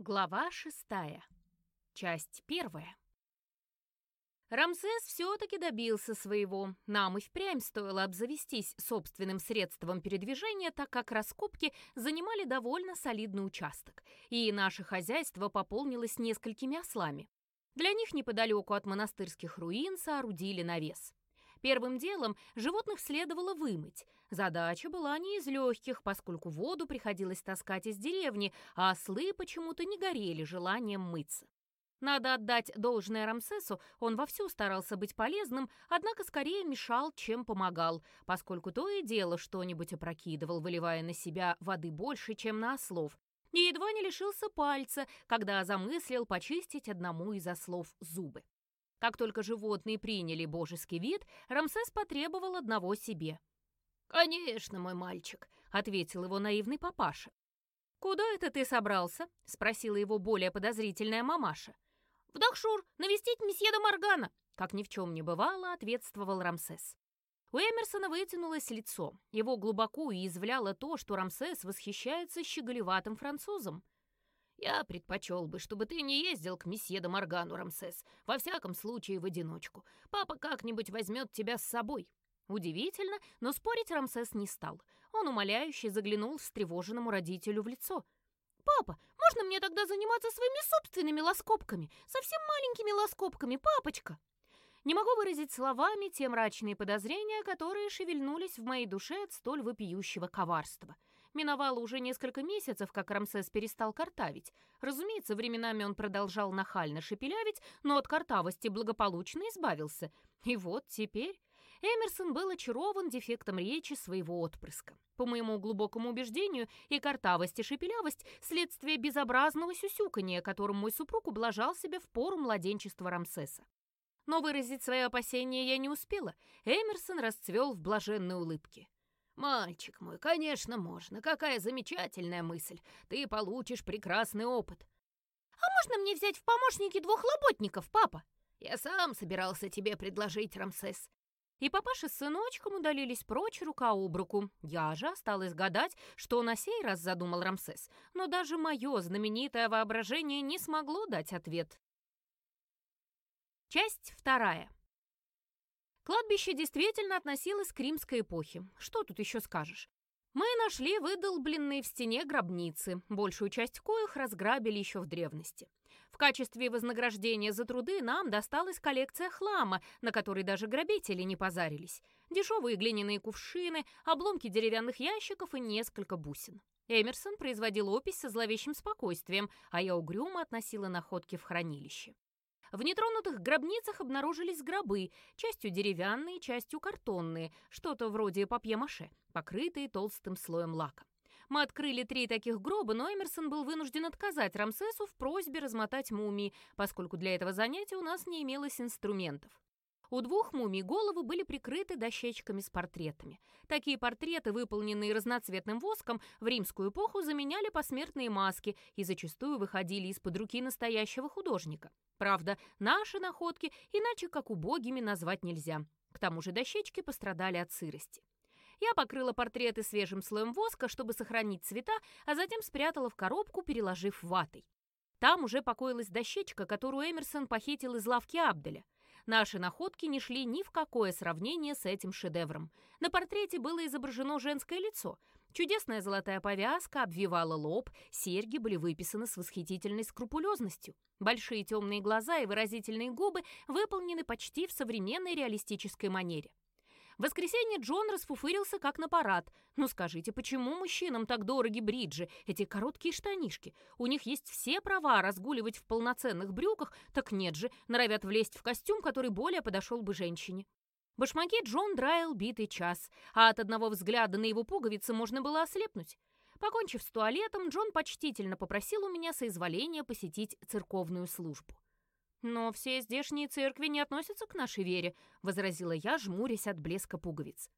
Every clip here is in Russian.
Глава шестая. Часть первая. Рамсес все-таки добился своего. Нам и впрямь стоило обзавестись собственным средством передвижения, так как раскопки занимали довольно солидный участок, и наше хозяйство пополнилось несколькими ослами. Для них неподалеку от монастырских руин соорудили навес. Первым делом животных следовало вымыть. Задача была не из легких, поскольку воду приходилось таскать из деревни, а ослы почему-то не горели желанием мыться. Надо отдать должное Рамсесу, он вовсю старался быть полезным, однако скорее мешал, чем помогал, поскольку то и дело что-нибудь опрокидывал, выливая на себя воды больше, чем на ослов, и едва не лишился пальца, когда замыслил почистить одному из ослов зубы. Как только животные приняли божеский вид, Рамсес потребовал одного себе. «Конечно, мой мальчик», — ответил его наивный папаша. «Куда это ты собрался?» — спросила его более подозрительная мамаша. «В Дахшур, навестить месье де Моргана», — как ни в чем не бывало, ответствовал Рамсес. У Эмерсона вытянулось лицо. Его глубоко уязвляло то, что Рамсес восхищается щеголеватым французом. «Я предпочел бы, чтобы ты не ездил к месье де Моргану, Рамсес, во всяком случае в одиночку. Папа как-нибудь возьмет тебя с собой». Удивительно, но спорить Рамсес не стал. Он умоляюще заглянул встревоженному родителю в лицо. «Папа, можно мне тогда заниматься своими собственными лоскопками? Совсем маленькими лоскопками, папочка?» Не могу выразить словами те мрачные подозрения, которые шевельнулись в моей душе от столь вопиющего коварства. Миновало уже несколько месяцев, как Рамсес перестал картавить. Разумеется, временами он продолжал нахально шепелявить, но от картавости благополучно избавился. И вот теперь... Эмерсон был очарован дефектом речи своего отпрыска. По моему глубокому убеждению, и картавость, и шепелявость – следствие безобразного сюсюканья, которым мой супруг ублажал себя в пору младенчества Рамсеса. Но выразить свои опасения я не успела. Эмерсон расцвел в блаженной улыбке. «Мальчик мой, конечно, можно. Какая замечательная мысль. Ты получишь прекрасный опыт». «А можно мне взять в помощники двух лоботников, папа?» «Я сам собирался тебе предложить, Рамсес». И папаша с сыночком удалились прочь рука об руку. Я же осталась гадать, что на сей раз задумал Рамсес, но даже мое знаменитое воображение не смогло дать ответ. Часть вторая. Кладбище действительно относилось к римской эпохе. Что тут еще скажешь? Мы нашли выдолбленные в стене гробницы, большую часть коих разграбили еще в древности. В качестве вознаграждения за труды нам досталась коллекция хлама, на которой даже грабители не позарились. Дешевые глиняные кувшины, обломки деревянных ящиков и несколько бусин. Эмерсон производил опись со зловещим спокойствием, а я угрюмо относила находки в хранилище. В нетронутых гробницах обнаружились гробы, частью деревянные, частью картонные, что-то вроде папье-маше, покрытые толстым слоем лака. Мы открыли три таких гроба, но Эмерсон был вынужден отказать Рамсесу в просьбе размотать мумии, поскольку для этого занятия у нас не имелось инструментов. У двух мумий головы были прикрыты дощечками с портретами. Такие портреты, выполненные разноцветным воском, в римскую эпоху заменяли посмертные маски и зачастую выходили из-под руки настоящего художника. Правда, наши находки иначе как убогими назвать нельзя. К тому же дощечки пострадали от сырости. Я покрыла портреты свежим слоем воска, чтобы сохранить цвета, а затем спрятала в коробку, переложив ватой. Там уже покоилась дощечка, которую Эмерсон похитил из лавки Абделя. Наши находки не шли ни в какое сравнение с этим шедевром. На портрете было изображено женское лицо. Чудесная золотая повязка обвивала лоб, серьги были выписаны с восхитительной скрупулезностью. Большие темные глаза и выразительные губы выполнены почти в современной реалистической манере. В воскресенье Джон расфуфырился как на парад. Ну скажите, почему мужчинам так дороги бриджи, эти короткие штанишки? У них есть все права разгуливать в полноценных брюках, так нет же, норовят влезть в костюм, который более подошел бы женщине. Башмаки Джон драил битый час, а от одного взгляда на его пуговицы можно было ослепнуть. Покончив с туалетом, Джон почтительно попросил у меня соизволения посетить церковную службу. «Но все здешние церкви не относятся к нашей вере», — возразила я, жмурясь от блеска пуговиц.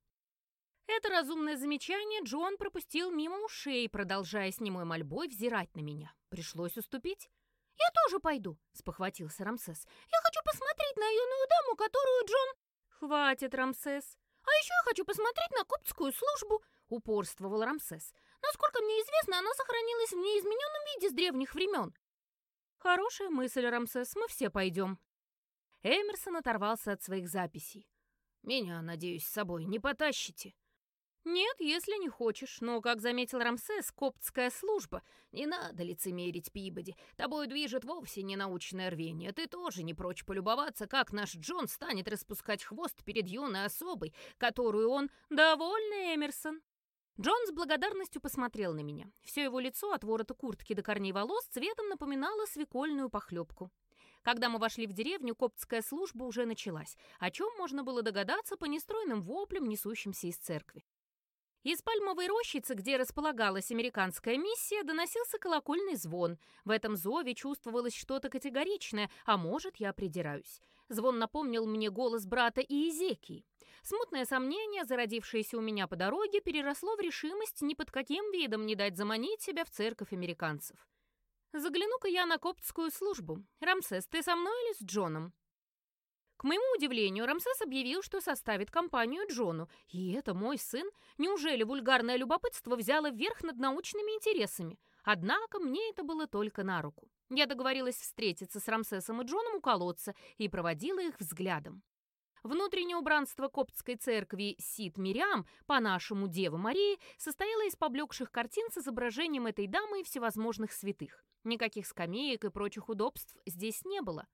Это разумное замечание Джон пропустил мимо ушей, продолжая с немой мольбой взирать на меня. Пришлось уступить. «Я тоже пойду», — спохватился Рамсес. «Я хочу посмотреть на юную даму, которую Джон...» «Хватит, Рамсес». «А еще я хочу посмотреть на коптскую службу», — упорствовал Рамсес. «Насколько мне известно, она сохранилась в неизмененном виде с древних времен. «Хорошая мысль, Рамсес, мы все пойдем». Эмерсон оторвался от своих записей. «Меня, надеюсь, с собой не потащите?» «Нет, если не хочешь, но, как заметил Рамсес, коптская служба. Не надо лицемерить, Пибоди. Тобой движет вовсе не научное рвение. Ты тоже не прочь полюбоваться, как наш Джон станет распускать хвост перед юной особой, которую он... Довольный, Эмерсон!» Джон с благодарностью посмотрел на меня. Все его лицо от ворота куртки до корней волос цветом напоминало свекольную похлебку. Когда мы вошли в деревню, коптская служба уже началась, о чем можно было догадаться по нестройным воплям, несущимся из церкви. Из пальмовой рощицы, где располагалась американская миссия, доносился колокольный звон. В этом зове чувствовалось что-то категоричное, а может, я придираюсь. Звон напомнил мне голос брата Иезекии. Смутное сомнение, зародившееся у меня по дороге, переросло в решимость ни под каким видом не дать заманить себя в церковь американцев. Загляну-ка я на коптскую службу. Рамсес, ты со мной или с Джоном? К моему удивлению, Рамсес объявил, что составит компанию Джону. И это мой сын? Неужели вульгарное любопытство взяло верх над научными интересами? Однако мне это было только на руку. Я договорилась встретиться с Рамсесом и Джоном у колодца и проводила их взглядом. Внутреннее убранство коптской церкви Сид Мириам, по-нашему Девы Марии, состояло из поблекших картин с изображением этой дамы и всевозможных святых. Никаких скамеек и прочих удобств здесь не было.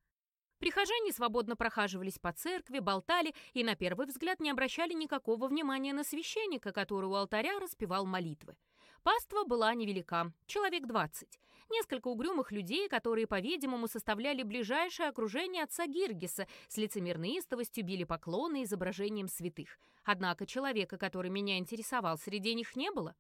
Прихожане свободно прохаживались по церкви, болтали и на первый взгляд не обращали никакого внимания на священника, который у алтаря распевал молитвы. Паства была невелика, человек двадцать. Несколько угрюмых людей, которые, по-видимому, составляли ближайшее окружение отца Гиргиса, с лицемерной истовостью били поклоны изображением святых. Однако человека, который меня интересовал, среди них не было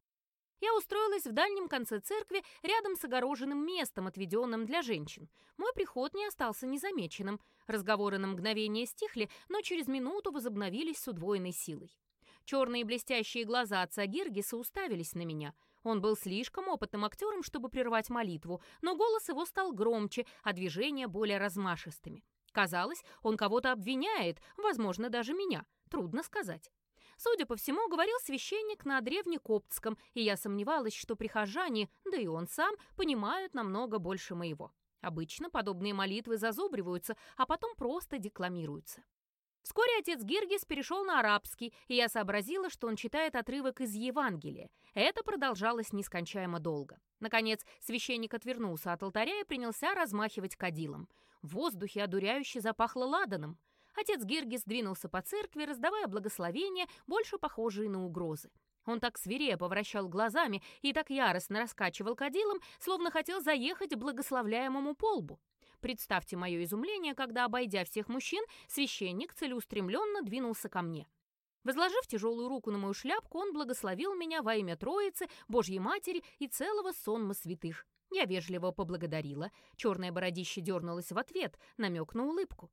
я устроилась в дальнем конце церкви рядом с огороженным местом, отведенным для женщин. Мой приход не остался незамеченным. Разговоры на мгновение стихли, но через минуту возобновились с удвоенной силой. Черные блестящие глаза отца Гиргиса уставились на меня. Он был слишком опытным актером, чтобы прервать молитву, но голос его стал громче, а движения более размашистыми. Казалось, он кого-то обвиняет, возможно, даже меня. Трудно сказать. Судя по всему, говорил священник на древнекоптском, и я сомневалась, что прихожане, да и он сам, понимают намного больше моего. Обычно подобные молитвы зазубриваются, а потом просто декламируются. Вскоре отец Гиргис перешел на арабский, и я сообразила, что он читает отрывок из Евангелия. Это продолжалось нескончаемо долго. Наконец, священник отвернулся от алтаря и принялся размахивать кадилом. В воздухе одуряюще запахло ладаном. Отец Гиргис двинулся по церкви, раздавая благословения, больше похожие на угрозы. Он так свирепо вращал глазами и так яростно раскачивал кадилом, словно хотел заехать благословляемому полбу. Представьте мое изумление, когда, обойдя всех мужчин, священник целеустремленно двинулся ко мне. Возложив тяжелую руку на мою шляпку, он благословил меня во имя Троицы, Божьей Матери и целого сонма святых. Я вежливо поблагодарила. Черное бородище дернулось в ответ, намек на улыбку.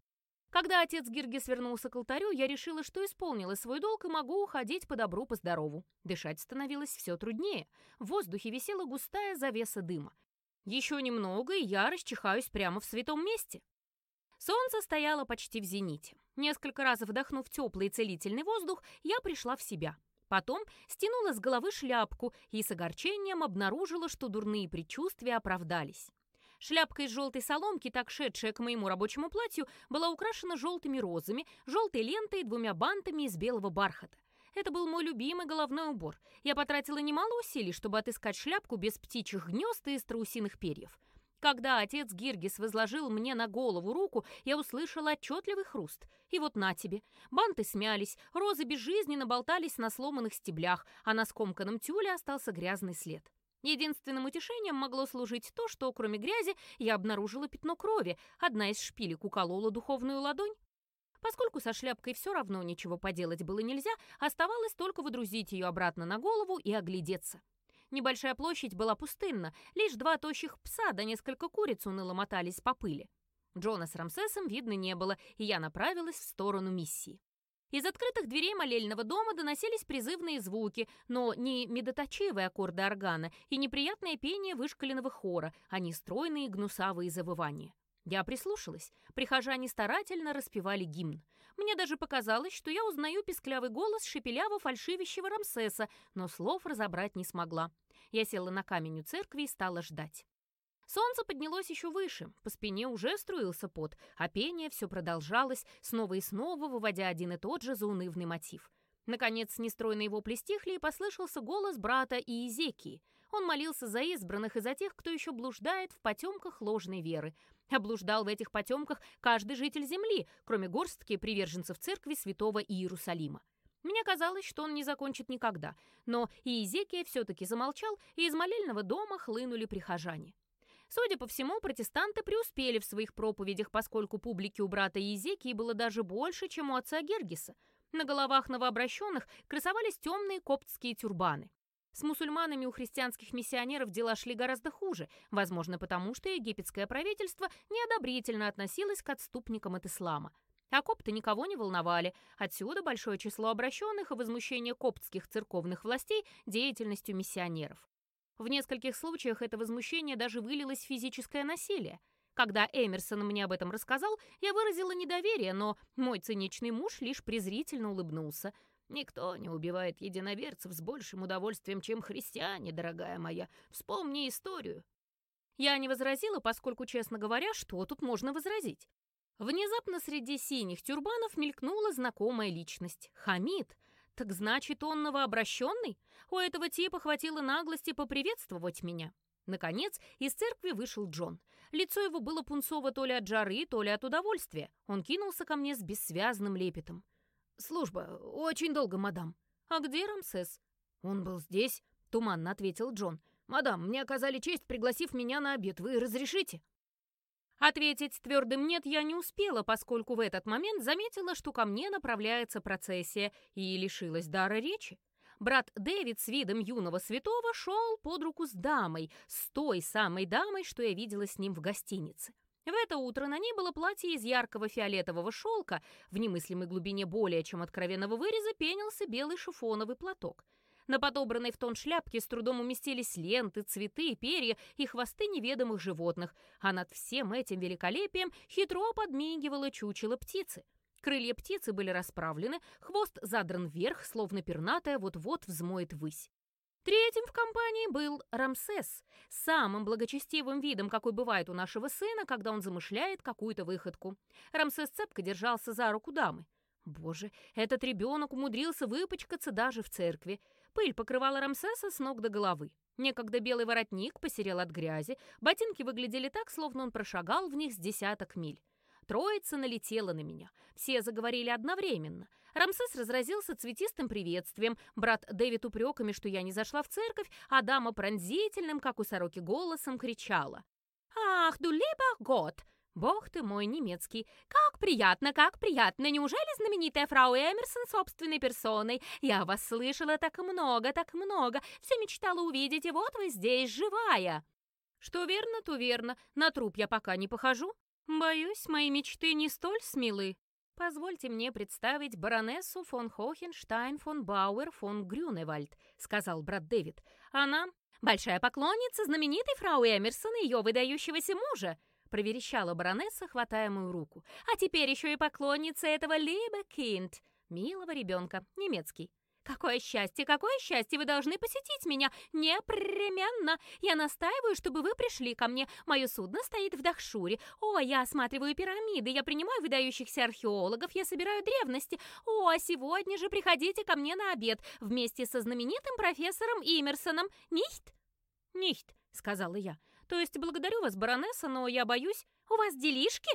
Когда отец Гиргис вернулся к алтарю, я решила, что исполнила свой долг и могу уходить по добру, по здорову. Дышать становилось все труднее. В воздухе висела густая завеса дыма. Еще немного, и я расчихаюсь прямо в святом месте. Солнце стояло почти в зените. Несколько раз вдохнув теплый целительный воздух, я пришла в себя. Потом стянула с головы шляпку и с огорчением обнаружила, что дурные предчувствия оправдались. Шляпка из желтой соломки, так шедшая к моему рабочему платью, была украшена желтыми розами, желтой лентой и двумя бантами из белого бархата. Это был мой любимый головной убор. Я потратила немало усилий, чтобы отыскать шляпку без птичьих гнезд и страусиных перьев. Когда отец Гиргис возложил мне на голову руку, я услышала отчетливый хруст. И вот на тебе. Банты смялись, розы безжизненно болтались на сломанных стеблях, а на скомканном тюле остался грязный след. Единственным утешением могло служить то, что, кроме грязи, я обнаружила пятно крови, одна из шпилек уколола духовную ладонь. Поскольку со шляпкой все равно ничего поделать было нельзя, оставалось только выдрузить ее обратно на голову и оглядеться. Небольшая площадь была пустынна, лишь два тощих пса да несколько куриц уныло мотались по пыли. Джона с Рамсесом видно не было, и я направилась в сторону миссии. Из открытых дверей молельного дома доносились призывные звуки, но не медоточивые аккорды органа и неприятное пение вышкаленного хора, а не стройные гнусавые завывания. Я прислушалась. Прихожане старательно распевали гимн. Мне даже показалось, что я узнаю песклявый голос шепеляво фальшивящего Рамсеса, но слов разобрать не смогла. Я села на камень у церкви и стала ждать. Солнце поднялось еще выше, по спине уже струился пот, а пение все продолжалось, снова и снова выводя один и тот же заунывный мотив. Наконец, нестройные вопли стихли, и послышался голос брата Иезекии. Он молился за избранных и за тех, кто еще блуждает в потемках ложной веры. Облуждал в этих потемках каждый житель земли, кроме горстки приверженцев церкви святого Иерусалима. Мне казалось, что он не закончит никогда, но Иезекия все-таки замолчал, и из молельного дома хлынули прихожане. Судя по всему, протестанты преуспели в своих проповедях, поскольку публики у брата Езекии было даже больше, чем у отца Гергиса. На головах новообращенных красовались темные коптские тюрбаны. С мусульманами у христианских миссионеров дела шли гораздо хуже, возможно, потому что египетское правительство неодобрительно относилось к отступникам от ислама. А копты никого не волновали. Отсюда большое число обращенных и возмущение коптских церковных властей деятельностью миссионеров. В нескольких случаях это возмущение даже вылилось в физическое насилие. Когда Эмерсон мне об этом рассказал, я выразила недоверие, но мой циничный муж лишь презрительно улыбнулся. «Никто не убивает единоверцев с большим удовольствием, чем христиане, дорогая моя. Вспомни историю». Я не возразила, поскольку, честно говоря, что тут можно возразить? Внезапно среди синих тюрбанов мелькнула знакомая личность — Хамид — так значит, он новообращенный? У этого типа хватило наглости поприветствовать меня. Наконец, из церкви вышел Джон. Лицо его было пунцово то ли от жары, то ли от удовольствия. Он кинулся ко мне с бессвязным лепетом. «Служба. Очень долго, мадам». «А где Рамсес?» «Он был здесь», — туманно ответил Джон. «Мадам, мне оказали честь, пригласив меня на обед. Вы разрешите?» Ответить твердым «нет» я не успела, поскольку в этот момент заметила, что ко мне направляется процессия, и лишилась дара речи. Брат Дэвид с видом юного святого шел под руку с дамой, с той самой дамой, что я видела с ним в гостинице. В это утро на ней было платье из яркого фиолетового шелка, в немыслимой глубине более чем откровенного выреза пенился белый шифоновый платок — на подобранной в тон шляпке с трудом уместились ленты, цветы, перья и хвосты неведомых животных, а над всем этим великолепием хитро подмигивало чучело птицы. Крылья птицы были расправлены, хвост задран вверх, словно пернатая вот-вот взмоет ввысь. Третьим в компании был Рамсес, самым благочестивым видом, какой бывает у нашего сына, когда он замышляет какую-то выходку. Рамсес цепко держался за руку дамы. Боже, этот ребенок умудрился выпачкаться даже в церкви. Пыль покрывала Рамсеса с ног до головы. Некогда белый воротник посерел от грязи, ботинки выглядели так, словно он прошагал в них с десяток миль. Троица налетела на меня. Все заговорили одновременно. Рамсес разразился цветистым приветствием, брат Дэвид упреками, что я не зашла в церковь, а дама пронзительным, как у сороки, голосом кричала. «Ах, du Gott! Бог ты мой немецкий! Как приятно, как приятно! Неужели знаменитая фрау Эмерсон собственной персоной? Я вас слышала так много, так много, все мечтала увидеть, и вот вы здесь, живая!» «Что верно, то верно. На труп я пока не похожу. Боюсь, мои мечты не столь смелы. Позвольте мне представить баронессу фон Хохенштайн фон Бауэр фон Грюневальд», — сказал брат Дэвид. «Она большая поклонница знаменитой фрау Эмерсон и ее выдающегося мужа проверещала баронесса, хватая мою руку. «А теперь еще и поклонница этого Либе Кинт, милого ребенка, немецкий. Какое счастье, какое счастье! Вы должны посетить меня непременно! Я настаиваю, чтобы вы пришли ко мне. Мое судно стоит в Дахшуре. О, я осматриваю пирамиды, я принимаю выдающихся археологов, я собираю древности. О, а сегодня же приходите ко мне на обед вместе со знаменитым профессором Имерсоном. Нихт?» «Нихт», — сказала я. То есть благодарю вас, баронесса, но я боюсь, у вас делишки?»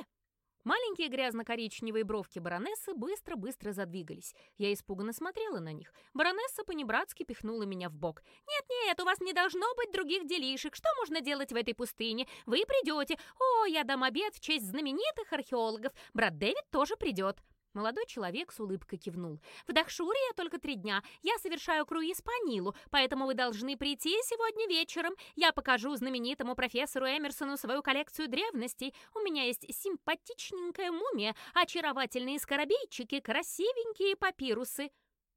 Маленькие грязно-коричневые бровки баронессы быстро-быстро задвигались. Я испуганно смотрела на них. Баронесса понебратски пихнула меня в бок. «Нет-нет, у вас не должно быть других делишек. Что можно делать в этой пустыне? Вы придете. О, я дам обед в честь знаменитых археологов. Брат Дэвид тоже придет». Молодой человек с улыбкой кивнул. «В Дахшуре я только три дня. Я совершаю круиз по Нилу, поэтому вы должны прийти сегодня вечером. Я покажу знаменитому профессору Эмерсону свою коллекцию древностей. У меня есть симпатичненькая мумия, очаровательные скоробейчики, красивенькие папирусы».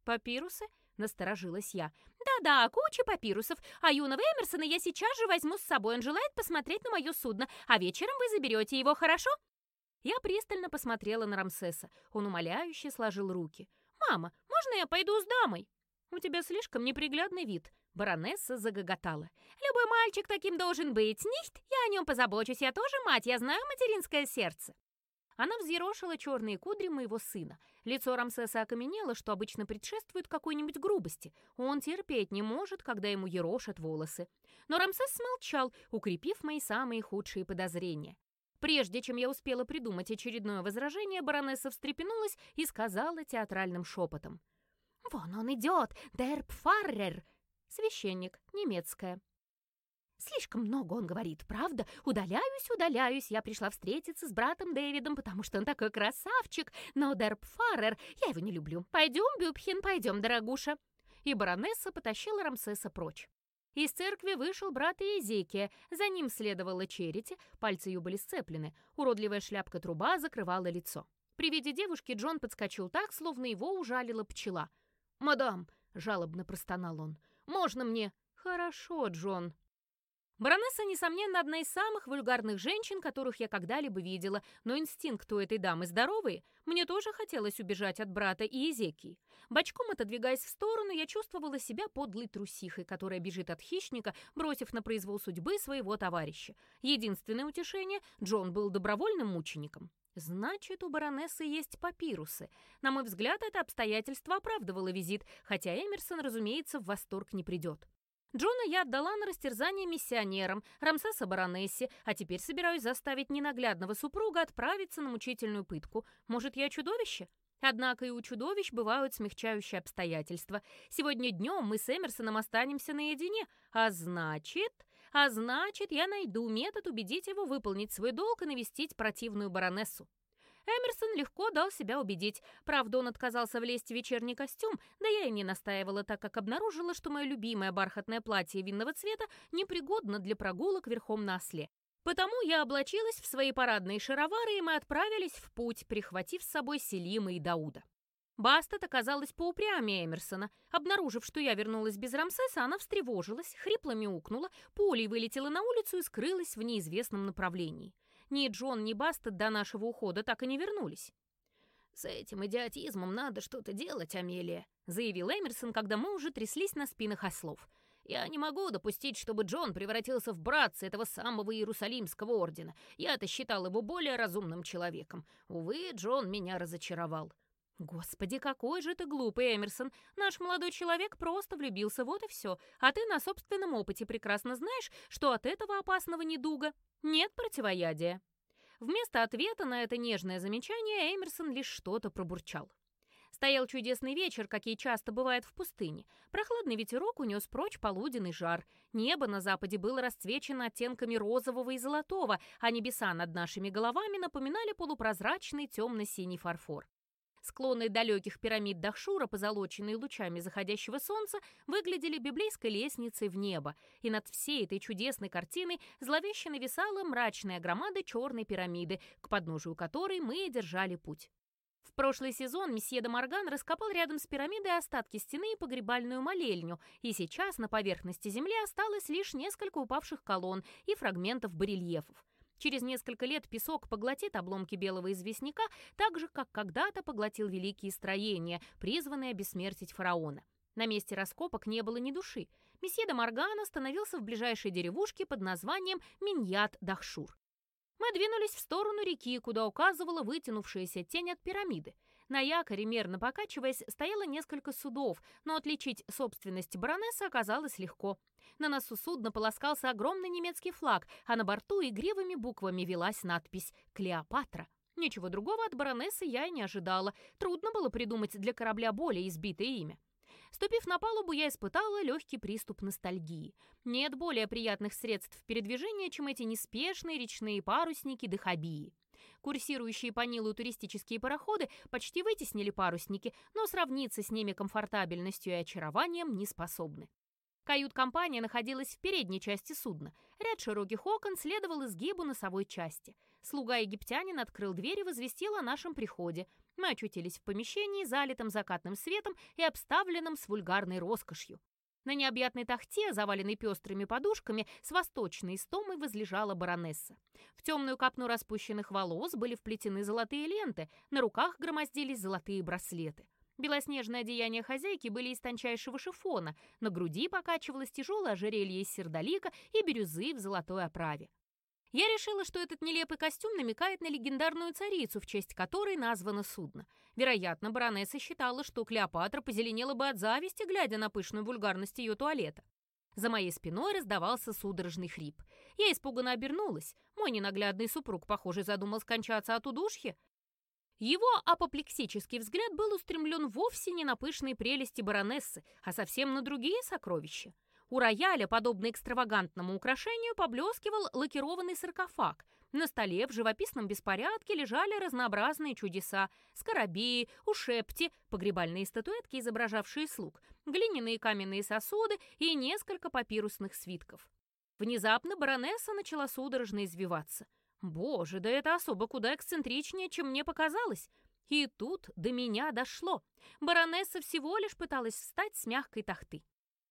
«Папирусы?» — насторожилась я. «Да-да, куча папирусов. А юного Эмерсона я сейчас же возьму с собой. Он желает посмотреть на мое судно. А вечером вы заберете его, хорошо?» Я пристально посмотрела на Рамсеса. Он умоляюще сложил руки. «Мама, можно я пойду с дамой?» «У тебя слишком неприглядный вид», — Баронесса загоготала. «Любой мальчик таким должен быть, nicht? Я о нем позабочусь, я тоже мать, я знаю материнское сердце». Она взъерошила черные кудри моего сына. Лицо Рамсеса окаменело, что обычно предшествует какой-нибудь грубости. Он терпеть не может, когда ему ерошат волосы. Но Рамсес смолчал, укрепив мои самые худшие подозрения. Прежде чем я успела придумать очередное возражение, баронесса встрепенулась и сказала театральным шепотом. «Вон он идет, дер Пфаррер!» Священник, немецкая. Слишком много он говорит, правда? Удаляюсь, удаляюсь. Я пришла встретиться с братом Дэвидом, потому что он такой красавчик. Но Дерп Фаррер, я его не люблю. Пойдем, Бюбхен, пойдем, дорогуша. И баронесса потащила Рамсеса прочь. Из церкви вышел брат Иезекия, за ним следовала Черити, пальцы ее были сцеплены, уродливая шляпка-труба закрывала лицо. При виде девушки Джон подскочил так, словно его ужалила пчела. «Мадам!» — жалобно простонал он. «Можно мне?» «Хорошо, Джон», Баронесса, несомненно, одна из самых вульгарных женщин, которых я когда-либо видела, но инстинкт у этой дамы здоровый. Мне тоже хотелось убежать от брата и Ezекии. Бочком отодвигаясь в сторону, я чувствовала себя подлой трусихой, которая бежит от хищника, бросив на произвол судьбы своего товарища. Единственное утешение — Джон был добровольным мучеником. Значит, у баронессы есть папирусы. На мой взгляд, это обстоятельство оправдывало визит, хотя Эмерсон, разумеется, в восторг не придет. Джона я отдала на растерзание миссионерам, Рамсеса баронессе, а теперь собираюсь заставить ненаглядного супруга отправиться на мучительную пытку. Может, я чудовище? Однако и у чудовищ бывают смягчающие обстоятельства. Сегодня днем мы с Эмерсоном останемся наедине, а значит... А значит, я найду метод убедить его выполнить свой долг и навестить противную баронессу. Эмерсон легко дал себя убедить. Правда, он отказался влезть в вечерний костюм, да я и не настаивала, так как обнаружила, что мое любимое бархатное платье винного цвета непригодно для прогулок верхом на осле. Потому я облачилась в свои парадные шаровары, и мы отправились в путь, прихватив с собой Селима и Дауда. Бастет оказалась поупрямее Эмерсона. Обнаружив, что я вернулась без Рамсеса, она встревожилась, хрипло мяукнула, пулей вылетела на улицу и скрылась в неизвестном направлении. Ни Джон, ни Бастет до нашего ухода так и не вернулись. «С этим идиотизмом надо что-то делать, Амелия», заявил Эмерсон, когда мы уже тряслись на спинах ослов. «Я не могу допустить, чтобы Джон превратился в братца этого самого Иерусалимского ордена. Я-то считал его более разумным человеком. Увы, Джон меня разочаровал». «Господи, какой же ты глупый, Эмерсон! Наш молодой человек просто влюбился, вот и все. А ты на собственном опыте прекрасно знаешь, что от этого опасного недуга нет противоядия». Вместо ответа на это нежное замечание Эмерсон лишь что-то пробурчал. Стоял чудесный вечер, какие часто бывает в пустыне. Прохладный ветерок унес прочь полуденный жар. Небо на западе было расцвечено оттенками розового и золотого, а небеса над нашими головами напоминали полупрозрачный темно-синий фарфор. Склоны далеких пирамид Дахшура, позолоченные лучами заходящего солнца, выглядели библейской лестницей в небо, и над всей этой чудесной картиной зловеще нависала мрачная громада черной пирамиды, к подножию которой мы держали путь. В прошлый сезон месье де Морган раскопал рядом с пирамидой остатки стены и погребальную молельню, и сейчас на поверхности земли осталось лишь несколько упавших колонн и фрагментов барельефов. Через несколько лет песок поглотит обломки белого известняка, так же, как когда-то поглотил великие строения, призванные обессмертить фараона. На месте раскопок не было ни души. Месье де Морган остановился в ближайшей деревушке под названием Миньят-Дахшур. Мы двинулись в сторону реки, куда указывала вытянувшаяся тень от пирамиды. На якоре, мерно покачиваясь, стояло несколько судов, но отличить собственность баронессы оказалось легко. На носу судна полоскался огромный немецкий флаг, а на борту игривыми буквами велась надпись «Клеопатра». Ничего другого от баронессы я и не ожидала. Трудно было придумать для корабля более избитое имя. Ступив на палубу, я испытала легкий приступ ностальгии. Нет более приятных средств передвижения, чем эти неспешные речные парусники Дахабии. Курсирующие по Нилу туристические пароходы почти вытеснили парусники, но сравниться с ними комфортабельностью и очарованием не способны. Кают-компания находилась в передней части судна. Ряд широких окон следовал изгибу носовой части. Слуга-египтянин открыл дверь и возвестил о нашем приходе. Мы очутились в помещении, залитом закатным светом и обставленном с вульгарной роскошью. На необъятной тахте, заваленной пестрыми подушками, с восточной истомой возлежала баронесса. В темную капну распущенных волос были вплетены золотые ленты, на руках громоздились золотые браслеты. Белоснежные одеяния хозяйки были из тончайшего шифона, на груди покачивалось тяжелое ожерелье из сердолика и бирюзы в золотой оправе. Я решила, что этот нелепый костюм намекает на легендарную царицу, в честь которой названо судно. Вероятно, баронесса считала, что Клеопатра позеленела бы от зависти, глядя на пышную вульгарность ее туалета. За моей спиной раздавался судорожный хрип. Я испуганно обернулась. Мой ненаглядный супруг, похоже, задумал скончаться от удушья. Его апоплексический взгляд был устремлен вовсе не на пышные прелести баронессы, а совсем на другие сокровища. У рояля, подобно экстравагантному украшению, поблескивал лакированный саркофаг. На столе в живописном беспорядке лежали разнообразные чудеса. Скоробеи, ушепти, погребальные статуэтки, изображавшие слуг, глиняные каменные сосуды и несколько папирусных свитков. Внезапно баронесса начала судорожно извиваться. Боже, да это особо куда эксцентричнее, чем мне показалось. И тут до меня дошло. Баронесса всего лишь пыталась встать с мягкой тахты.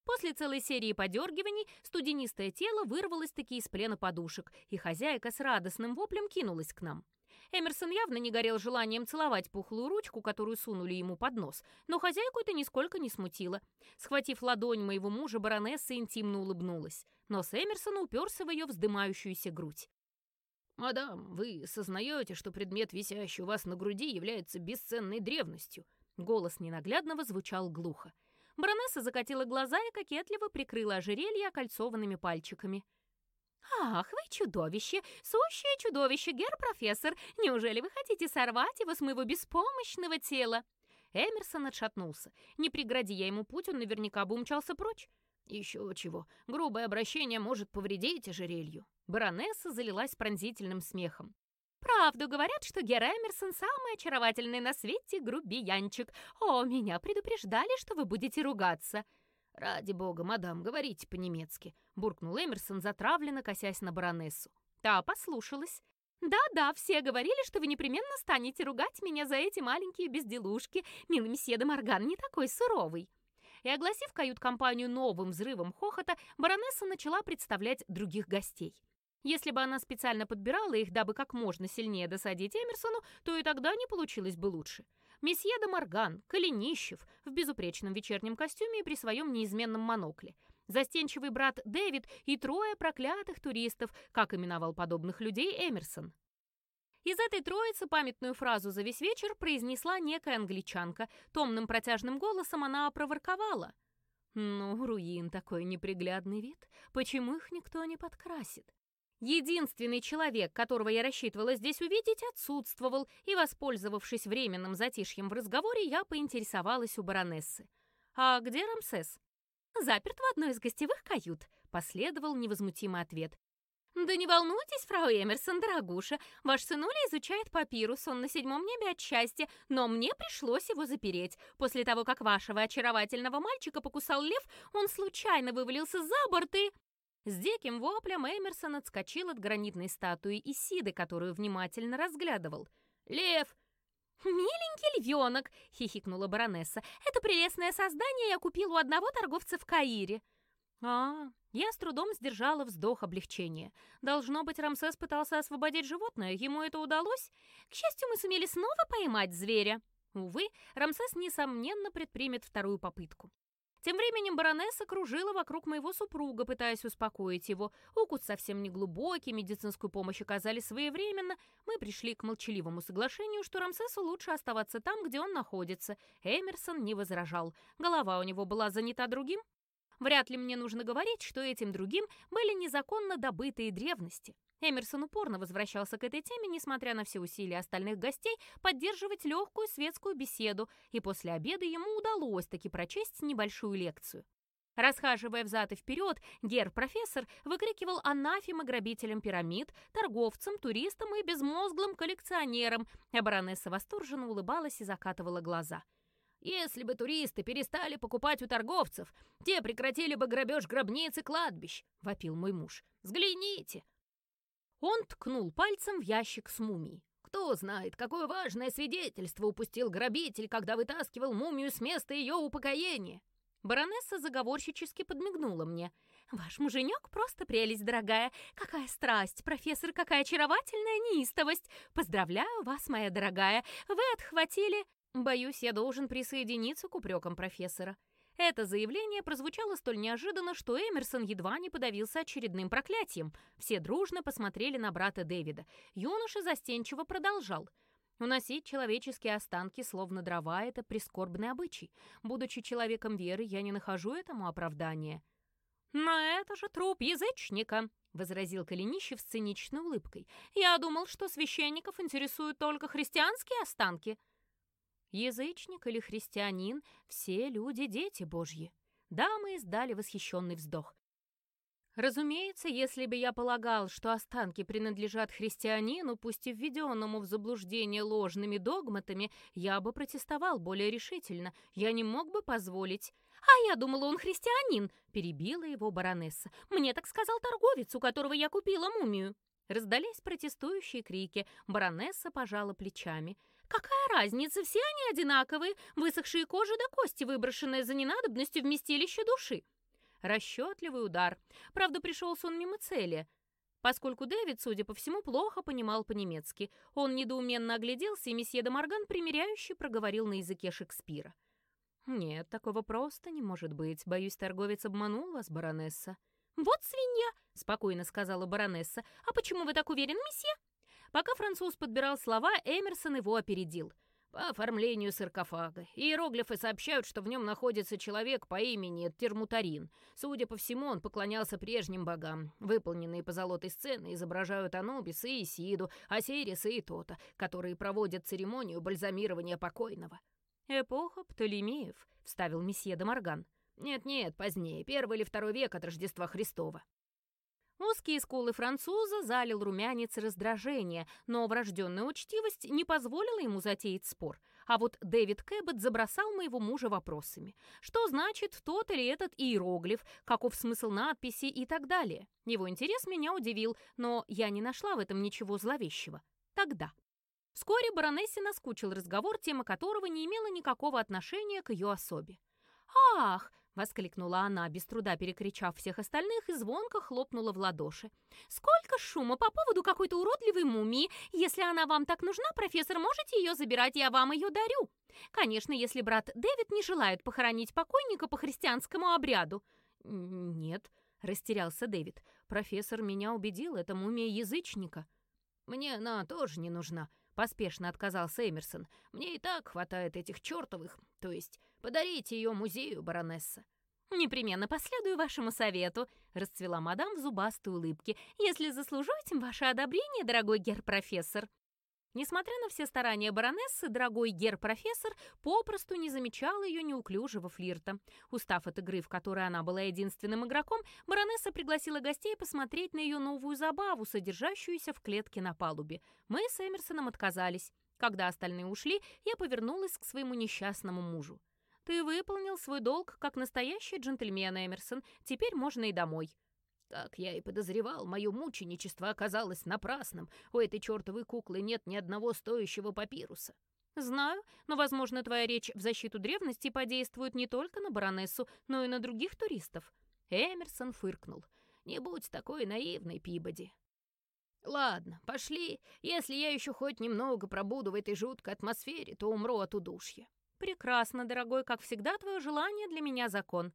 После целой серии подергиваний студенистое тело вырвалось-таки из плена подушек, и хозяйка с радостным воплем кинулась к нам. Эмерсон явно не горел желанием целовать пухлую ручку, которую сунули ему под нос, но хозяйку это нисколько не смутило. Схватив ладонь моего мужа, баронесса интимно улыбнулась. Нос Эмерсона уперся в ее вздымающуюся грудь. «Мадам, вы сознаете, что предмет, висящий у вас на груди, является бесценной древностью?» Голос ненаглядного звучал глухо. Баронесса закатила глаза и кокетливо прикрыла ожерелье окольцованными пальчиками. «Ах, вы чудовище! Сущее чудовище, гер-профессор! Неужели вы хотите сорвать его с моего беспомощного тела?» Эмерсон отшатнулся. Не прегради я ему путь, он наверняка бы умчался прочь. «Еще чего. Грубое обращение может повредить ожерелью». Баронесса залилась пронзительным смехом. Правду говорят, что Гера Эмерсон самый очаровательный на свете грубиянчик. О, меня предупреждали, что вы будете ругаться. «Ради бога, мадам, говорите по-немецки», — буркнул Эмерсон, затравленно косясь на баронессу. Та послушалась. «Да-да, все говорили, что вы непременно станете ругать меня за эти маленькие безделушки. Милый месье де Морган не такой суровый». И, огласив кают-компанию новым взрывом хохота, баронесса начала представлять других гостей. Если бы она специально подбирала их, дабы как можно сильнее досадить Эмерсону, то и тогда не получилось бы лучше. Месье де Морган, Калинищев, в безупречном вечернем костюме и при своем неизменном монокле. Застенчивый брат Дэвид и трое проклятых туристов, как именовал подобных людей Эмерсон. Из этой троицы памятную фразу за весь вечер произнесла некая англичанка. Томным протяжным голосом она проворковала. «Ну, руин такой неприглядный вид. Почему их никто не подкрасит? Единственный человек, которого я рассчитывала здесь увидеть, отсутствовал, и, воспользовавшись временным затишьем в разговоре, я поинтересовалась у баронессы. «А где Рамсес?» «Заперт в одной из гостевых кают», — последовал невозмутимый ответ. «Да не волнуйтесь, фрау Эмерсон, дорогуша, ваш сынуля изучает папирус, он на седьмом небе от счастья, но мне пришлось его запереть. После того, как вашего очаровательного мальчика покусал лев, он случайно вывалился за борт и...» С диким воплем Эмерсон отскочил от гранитной статуи Исиды, которую внимательно разглядывал. «Лев!» «Миленький львенок!» — хихикнула баронесса. «Это прелестное создание я купил у одного торговца в Каире». «А, я с трудом сдержала вздох облегчения. Должно быть, Рамсес пытался освободить животное, ему это удалось. К счастью, мы сумели снова поймать зверя». Увы, Рамсес, несомненно, предпримет вторую попытку. Тем временем баронесса кружила вокруг моего супруга, пытаясь успокоить его. Укус совсем не глубокий, медицинскую помощь оказали своевременно. Мы пришли к молчаливому соглашению, что Рамсесу лучше оставаться там, где он находится. Эмерсон не возражал. Голова у него была занята другим. Вряд ли мне нужно говорить, что этим другим были незаконно добытые древности. Эмерсон упорно возвращался к этой теме, несмотря на все усилия остальных гостей поддерживать легкую светскую беседу, и после обеда ему удалось таки прочесть небольшую лекцию. Расхаживая взад и вперед, гер-профессор выкрикивал анафемы грабителям пирамид, торговцам, туристам и безмозглым коллекционерам, а баронесса восторженно улыбалась и закатывала глаза. «Если бы туристы перестали покупать у торговцев, те прекратили бы грабеж гробниц и кладбищ», — вопил мой муж. «Взгляните, он ткнул пальцем в ящик с мумией. Кто знает, какое важное свидетельство упустил грабитель, когда вытаскивал мумию с места ее упокоения. Баронесса заговорщически подмигнула мне. «Ваш муженек просто прелесть, дорогая. Какая страсть, профессор, какая очаровательная неистовость. Поздравляю вас, моя дорогая. Вы отхватили...» Боюсь, я должен присоединиться к упрекам профессора. Это заявление прозвучало столь неожиданно, что Эмерсон едва не подавился очередным проклятием. Все дружно посмотрели на брата Дэвида. Юноша застенчиво продолжал. Уносить человеческие останки, словно дрова, — это прискорбный обычай. Будучи человеком веры, я не нахожу этому оправдания. «Но это же труп язычника», — возразил Калинищев с циничной улыбкой. «Я думал, что священников интересуют только христианские останки». Язычник или христианин — все люди — дети Божьи. Дамы издали восхищенный вздох. Разумеется, если бы я полагал, что останки принадлежат христианину, пусть и введенному в заблуждение ложными догматами, я бы протестовал более решительно. Я не мог бы позволить... «А я думала, он христианин!» — перебила его баронесса. «Мне так сказал торговец, у которого я купила мумию!» Раздались протестующие крики. Баронесса пожала плечами. «Какая разница? Все они одинаковые. Высохшие кожи до кости, выброшенные за ненадобностью вместилище души». Расчетливый удар. Правда, пришелся он мимо цели. Поскольку Дэвид, судя по всему, плохо понимал по-немецки, он недоуменно огляделся, и месье де Морган примиряюще проговорил на языке Шекспира. «Нет, такого просто не может быть. Боюсь, торговец обманул вас, баронесса». «Вот свинья!» — спокойно сказала баронесса. «А почему вы так уверены, месье?» Пока француз подбирал слова, Эмерсон его опередил. По оформлению саркофага. Иероглифы сообщают, что в нем находится человек по имени Термутарин. Судя по всему, он поклонялся прежним богам. Выполненные по золотой сцены изображают Анубиса и Исиду, Осириса и Тота, которые проводят церемонию бальзамирования покойного. «Эпоха Птолемеев», — вставил месье де Морган. «Нет-нет, позднее, первый или второй век от Рождества Христова». Узкие скулы француза залил румянец раздражения, но врожденная учтивость не позволила ему затеять спор. А вот Дэвид Кэббет забросал моего мужа вопросами. Что значит тот или этот иероглиф, каков смысл надписи и так далее. Его интерес меня удивил, но я не нашла в этом ничего зловещего. Тогда. Вскоре баронессе наскучил разговор, тема которого не имела никакого отношения к ее особе. «Ах, Воскликнула она, без труда перекричав всех остальных, и звонко хлопнула в ладоши. «Сколько шума по поводу какой-то уродливой мумии! Если она вам так нужна, профессор, можете ее забирать, я вам ее дарю. Конечно, если брат Дэвид не желает похоронить покойника по христианскому обряду». «Нет», — растерялся Дэвид. «Профессор меня убедил, это мумия язычника». «Мне она тоже не нужна», — поспешно отказался Эмерсон. «Мне и так хватает этих чертовых, то есть Подарите ее музею, баронесса». «Непременно последую вашему совету», — расцвела мадам в зубастой улыбке, «если заслужу этим ваше одобрение, дорогой гер-профессор». Несмотря на все старания баронессы, дорогой гер-профессор попросту не замечал ее неуклюжего флирта. Устав от игры, в которой она была единственным игроком, баронесса пригласила гостей посмотреть на ее новую забаву, содержащуюся в клетке на палубе. Мы с Эмерсоном отказались. Когда остальные ушли, я повернулась к своему несчастному мужу. Ты выполнил свой долг, как настоящий джентльмен, Эмерсон. Теперь можно и домой». Как я и подозревал, мое мученичество оказалось напрасным. У этой чертовой куклы нет ни одного стоящего папируса. Знаю, но, возможно, твоя речь в защиту древности подействует не только на баронессу, но и на других туристов. Эмерсон фыркнул. Не будь такой наивной, Пибоди. Ладно, пошли. Если я еще хоть немного пробуду в этой жуткой атмосфере, то умру от удушья. «Прекрасно, дорогой, как всегда, твое желание для меня закон».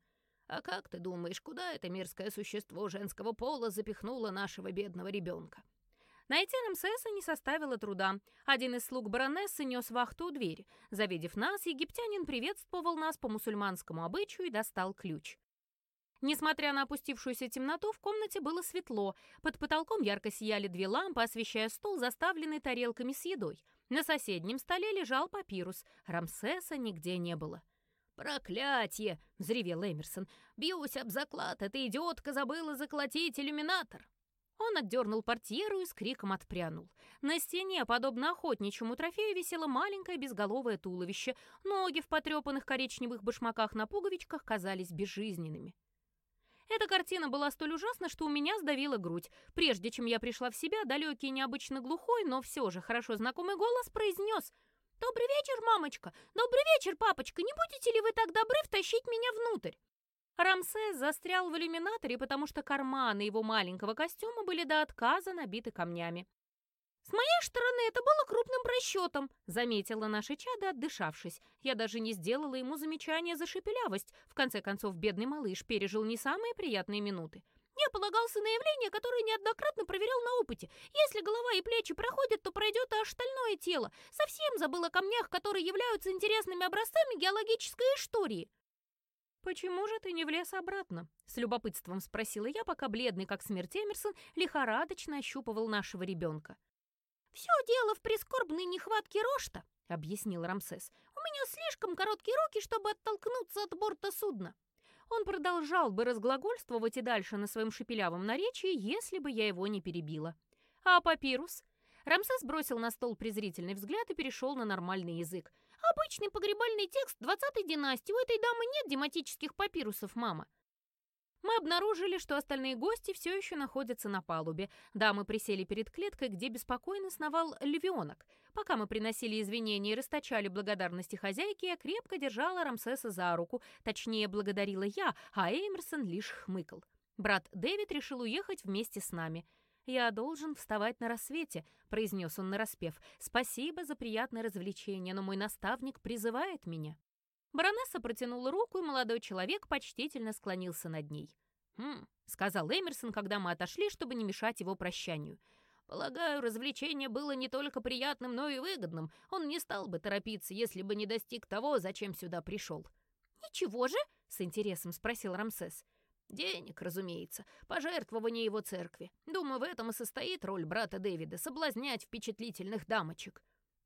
«А как ты думаешь, куда это мерзкое существо женского пола запихнуло нашего бедного ребенка?» Найти Рамсеса не составило труда. Один из слуг баронессы нес вахту у двери. Завидев нас, египтянин приветствовал нас по мусульманскому обычаю и достал ключ. Несмотря на опустившуюся темноту, в комнате было светло. Под потолком ярко сияли две лампы, освещая стол, заставленный тарелками с едой. На соседнем столе лежал папирус. Рамсеса нигде не было. «Проклятье!» — взревел Эмерсон. «Бьюсь об заклад, эта идиотка забыла заколотить иллюминатор!» Он отдернул портьеру и с криком отпрянул. На стене, подобно охотничьему трофею, висело маленькое безголовое туловище. Ноги в потрепанных коричневых башмаках на пуговичках казались безжизненными. Эта картина была столь ужасна, что у меня сдавила грудь. Прежде чем я пришла в себя, далекий необычно глухой, но все же хорошо знакомый голос произнес «Добрый вечер, мамочка! Добрый вечер, папочка! Не будете ли вы так добры втащить меня внутрь?» Рамсес застрял в иллюминаторе, потому что карманы его маленького костюма были до отказа набиты камнями. «С моей стороны это было крупным просчетом», — заметила наша чада, отдышавшись. Я даже не сделала ему замечания за шепелявость. В конце концов, бедный малыш пережил не самые приятные минуты. Я полагался на явление, которое неоднократно проверял на опыте. Если голова и плечи проходят, то пройдет и остальное тело. Совсем забыл о камнях, которые являются интересными образцами геологической истории. «Почему же ты не влез обратно?» — с любопытством спросила я, пока бледный, как смерть Эмерсон, лихорадочно ощупывал нашего ребенка. «Все дело в прискорбной нехватке роста», — объяснил Рамсес. «У меня слишком короткие руки, чтобы оттолкнуться от борта судна». Он продолжал бы разглагольствовать и дальше на своем шепелявом наречии, если бы я его не перебила. «А папирус?» Рамсес бросил на стол презрительный взгляд и перешел на нормальный язык. «Обычный погребальный текст 20-й династии. У этой дамы нет дематических папирусов, мама». Мы обнаружили, что остальные гости все еще находятся на палубе. Дамы присели перед клеткой, где беспокойно сновал львенок. Пока мы приносили извинения и расточали благодарности хозяйке, я крепко держала Рамсеса за руку. Точнее, благодарила я, а Эймерсон лишь хмыкал. Брат Дэвид решил уехать вместе с нами. «Я должен вставать на рассвете», — произнес он нараспев. «Спасибо за приятное развлечение, но мой наставник призывает меня». Баронесса протянула руку, и молодой человек почтительно склонился над ней. «Хм», — сказал Эмерсон, когда мы отошли, чтобы не мешать его прощанию. «Полагаю, развлечение было не только приятным, но и выгодным. Он не стал бы торопиться, если бы не достиг того, зачем сюда пришел». «Ничего же?» — с интересом спросил Рамсес. «Денег, разумеется, пожертвование его церкви. Думаю, в этом и состоит роль брата Дэвида — соблазнять впечатлительных дамочек».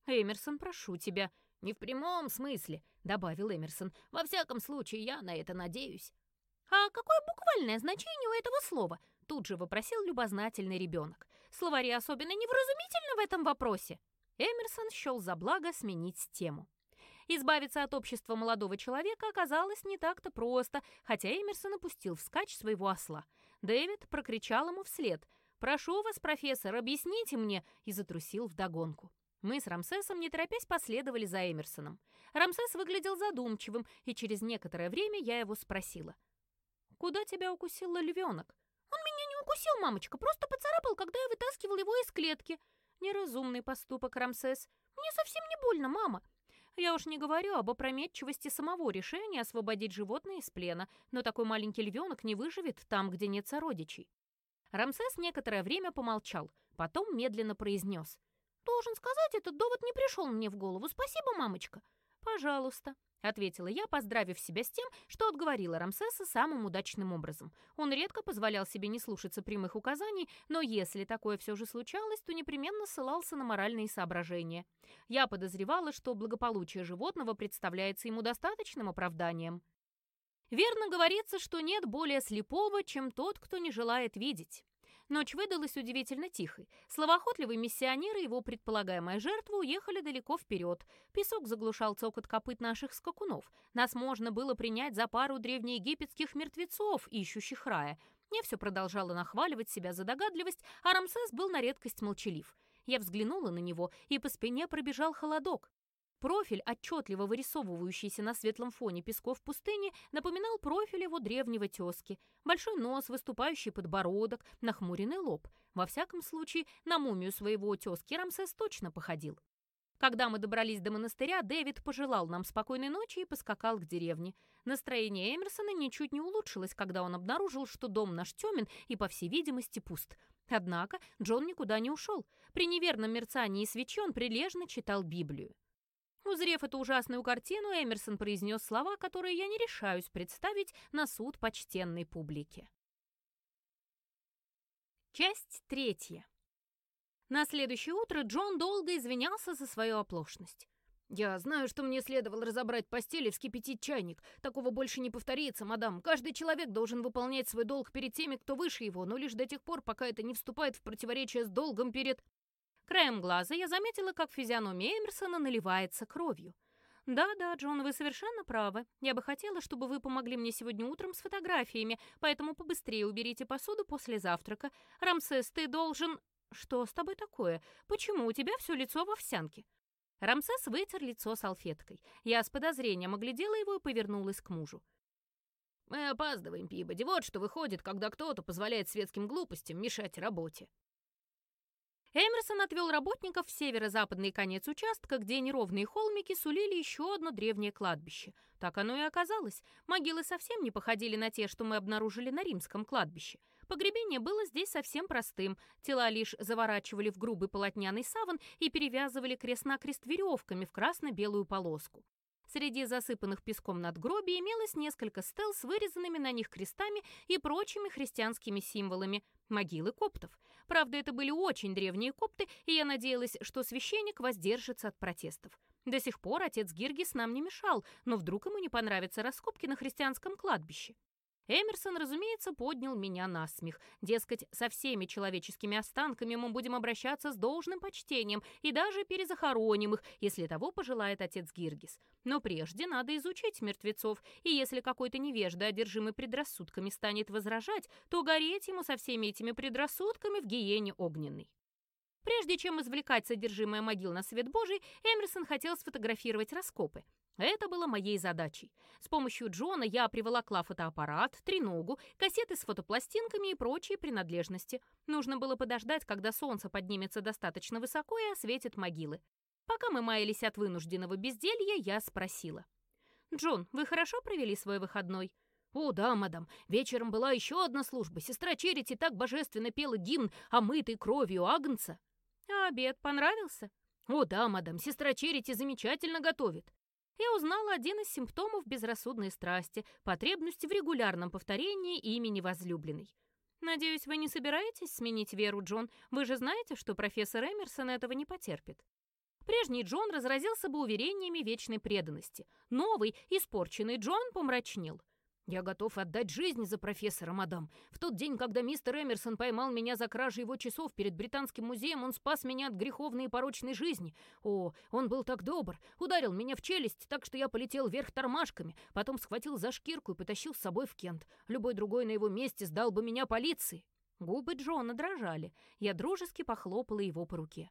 «Эмерсон, прошу тебя», «Не в прямом смысле», — добавил Эмерсон. «Во всяком случае, я на это надеюсь». «А какое буквальное значение у этого слова?» — тут же вопросил любознательный ребенок. «Словари особенно невразумительны в этом вопросе». Эмерсон счел за благо сменить тему. Избавиться от общества молодого человека оказалось не так-то просто, хотя Эмерсон опустил вскачь своего осла. Дэвид прокричал ему вслед «Прошу вас, профессор, объясните мне!» и затрусил вдогонку. Мы с Рамсесом, не торопясь, последовали за Эмерсоном. Рамсес выглядел задумчивым, и через некоторое время я его спросила. «Куда тебя укусил львенок?» «Он меня не укусил, мамочка, просто поцарапал, когда я вытаскивал его из клетки». «Неразумный поступок, Рамсес. Мне совсем не больно, мама». Я уж не говорю об опрометчивости самого решения освободить животное из плена, но такой маленький львенок не выживет там, где нет сородичей. Рамсес некоторое время помолчал, потом медленно произнес. «Должен сказать, этот довод не пришел мне в голову. Спасибо, мамочка». «Пожалуйста», — ответила я, поздравив себя с тем, что отговорила Рамсеса самым удачным образом. Он редко позволял себе не слушаться прямых указаний, но если такое все же случалось, то непременно ссылался на моральные соображения. Я подозревала, что благополучие животного представляется ему достаточным оправданием. Верно говорится, что нет более слепого, чем тот, кто не желает видеть. Ночь выдалась удивительно тихой. Словоохотливый миссионер и его предполагаемая жертва уехали далеко вперед. Песок заглушал цокот копыт наших скакунов. Нас можно было принять за пару древнеегипетских мертвецов, ищущих рая. Я все продолжала нахваливать себя за догадливость, а Рамсес был на редкость молчалив. Я взглянула на него, и по спине пробежал холодок. Профиль, отчетливо вырисовывающийся на светлом фоне песков пустыни, напоминал профиль его древнего тезки. Большой нос, выступающий подбородок, нахмуренный лоб. Во всяком случае, на мумию своего тезки Рамсес точно походил. Когда мы добрались до монастыря, Дэвид пожелал нам спокойной ночи и поскакал к деревне. Настроение Эмерсона ничуть не улучшилось, когда он обнаружил, что дом наш темен и, по всей видимости, пуст. Однако Джон никуда не ушел. При неверном мерцании свечи он прилежно читал Библию. Узрев эту ужасную картину, Эмерсон произнес слова, которые я не решаюсь представить на суд почтенной публики. Часть третья. На следующее утро Джон долго извинялся за свою оплошность. «Я знаю, что мне следовало разобрать постель и вскипятить чайник. Такого больше не повторится, мадам. Каждый человек должен выполнять свой долг перед теми, кто выше его, но лишь до тех пор, пока это не вступает в противоречие с долгом перед...» Краем глаза я заметила, как физиономия Эмерсона наливается кровью. «Да-да, Джон, вы совершенно правы. Я бы хотела, чтобы вы помогли мне сегодня утром с фотографиями, поэтому побыстрее уберите посуду после завтрака. Рамсес, ты должен...» «Что с тобой такое? Почему у тебя все лицо в овсянке?» Рамсес вытер лицо салфеткой. Я с подозрением оглядела его и повернулась к мужу. «Мы опаздываем, Пибоди. Вот что выходит, когда кто-то позволяет светским глупостям мешать работе». Эмерсон отвел работников в северо-западный конец участка, где неровные холмики сулили еще одно древнее кладбище. Так оно и оказалось. Могилы совсем не походили на те, что мы обнаружили на римском кладбище. Погребение было здесь совсем простым. Тела лишь заворачивали в грубый полотняный саван и перевязывали крест-накрест веревками в красно-белую полоску. Среди засыпанных песком надгробий имелось несколько стел с вырезанными на них крестами и прочими христианскими символами, могилы коптов. Правда, это были очень древние копты, и я надеялась, что священник воздержится от протестов. До сих пор отец Гиргис нам не мешал, но вдруг ему не понравятся раскопки на христианском кладбище. Эмерсон, разумеется, поднял меня на смех. Дескать, со всеми человеческими останками мы будем обращаться с должным почтением и даже перезахороним их, если того пожелает отец Гиргис. Но прежде надо изучить мертвецов, и если какой-то невежда, одержимый предрассудками, станет возражать, то гореть ему со всеми этими предрассудками в гиене огненной. Прежде чем извлекать содержимое могил на свет Божий, Эмерсон хотел сфотографировать раскопы. Это было моей задачей. С помощью Джона я приволокла фотоаппарат, треногу, кассеты с фотопластинками и прочие принадлежности. Нужно было подождать, когда солнце поднимется достаточно высоко и осветит могилы. Пока мы маялись от вынужденного безделья, я спросила. «Джон, вы хорошо провели свой выходной?» «О, да, мадам, вечером была еще одна служба. Сестра Черити так божественно пела гимн о мытой кровью Агнца». «А обед понравился?» «О, да, мадам, сестра Черити замечательно готовит я узнала один из симптомов безрассудной страсти – потребность в регулярном повторении имени возлюбленной. Надеюсь, вы не собираетесь сменить веру, Джон? Вы же знаете, что профессор Эмерсон этого не потерпит. Прежний Джон разразился бы уверениями вечной преданности. Новый, испорченный Джон помрачнел – «Я готов отдать жизнь за профессора, мадам. В тот день, когда мистер Эмерсон поймал меня за кражу его часов перед Британским музеем, он спас меня от греховной и порочной жизни. О, он был так добр, ударил меня в челюсть, так что я полетел вверх тормашками, потом схватил за шкирку и потащил с собой в Кент. Любой другой на его месте сдал бы меня полиции». Губы Джона дрожали. Я дружески похлопала его по руке.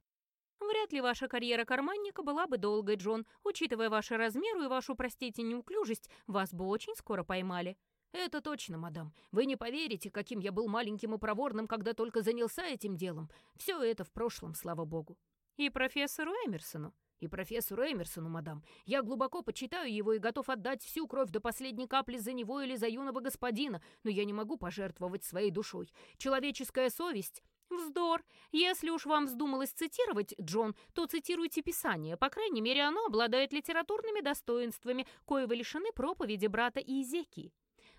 Вряд ли ваша карьера карманника была бы долгой, Джон. Учитывая ваши размеры и вашу, простите, неуклюжесть, вас бы очень скоро поймали». «Это точно, мадам. Вы не поверите, каким я был маленьким и проворным, когда только занялся этим делом. Все это в прошлом, слава богу». «И профессору Эмерсону?» «И профессору Эмерсону, мадам. Я глубоко почитаю его и готов отдать всю кровь до последней капли за него или за юного господина, но я не могу пожертвовать своей душой. Человеческая совесть Вздор. Если уж вам вздумалось цитировать, Джон, то цитируйте Писание. По крайней мере, оно обладает литературными достоинствами, кое вы лишены проповеди брата Иезекии.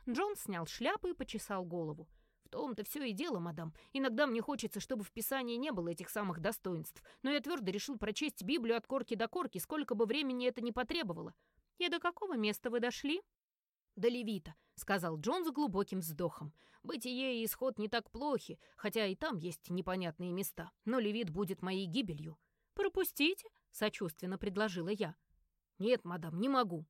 Джон снял шляпу и почесал голову. В том-то все и дело, мадам. Иногда мне хочется, чтобы в Писании не было этих самых достоинств, но я твердо решил прочесть Библию от корки до корки, сколько бы времени это ни потребовало. И до какого места вы дошли? До Левита, сказал Джон с глубоким вздохом. Бытие и исход не так плохи, хотя и там есть непонятные места, но Левит будет моей гибелью. «Пропустите», — сочувственно предложила я. «Нет, мадам, не могу».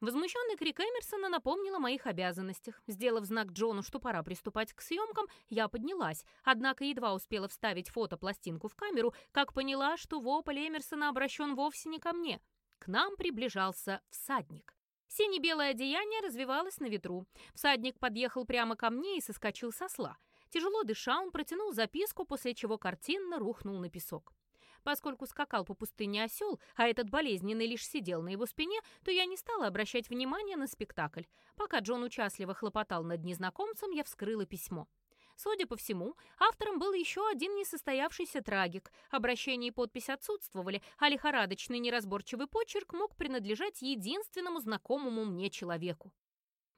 Возмущенный крик Эмерсона напомнил о моих обязанностях. Сделав знак Джону, что пора приступать к съемкам, я поднялась, однако едва успела вставить фотопластинку в камеру, как поняла, что вопль Эмерсона обращен вовсе не ко мне. К нам приближался всадник. Сине-белое одеяние развивалось на ветру. Всадник подъехал прямо ко мне и соскочил со сла. Тяжело дыша, он протянул записку, после чего картинно рухнул на песок. Поскольку скакал по пустыне осел, а этот болезненный лишь сидел на его спине, то я не стала обращать внимания на спектакль. Пока Джон участливо хлопотал над незнакомцем, я вскрыла письмо. Судя по всему, автором был еще один несостоявшийся трагик. Обращение и подпись отсутствовали, а лихорадочный неразборчивый почерк мог принадлежать единственному знакомому мне человеку.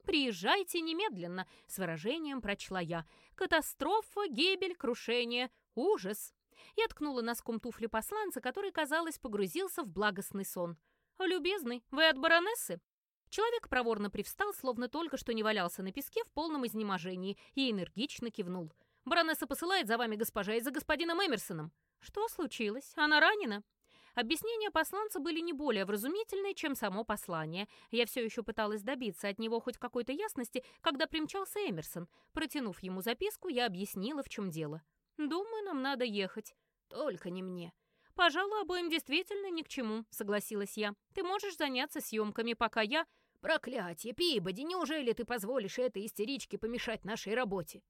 «Приезжайте немедленно», — с выражением прочла я. «Катастрофа, гибель, крушение, ужас». Я ткнула носком туфли посланца, который, казалось, погрузился в благостный сон. «Любезный, вы от баронессы?» Человек проворно привстал, словно только что не валялся на песке в полном изнеможении, и энергично кивнул. «Баронесса посылает за вами госпожа и за господином Эмерсоном». «Что случилось? Она ранена?» Объяснения посланца были не более вразумительны, чем само послание. Я все еще пыталась добиться от него хоть какой-то ясности, когда примчался Эмерсон. Протянув ему записку, я объяснила, в чем дело. «Думаю, нам надо ехать. Только не мне». «Пожалуй, обоим действительно ни к чему», — согласилась я. «Ты можешь заняться съемками, пока я...» «Проклятие, Пибоди, неужели ты позволишь этой истеричке помешать нашей работе?»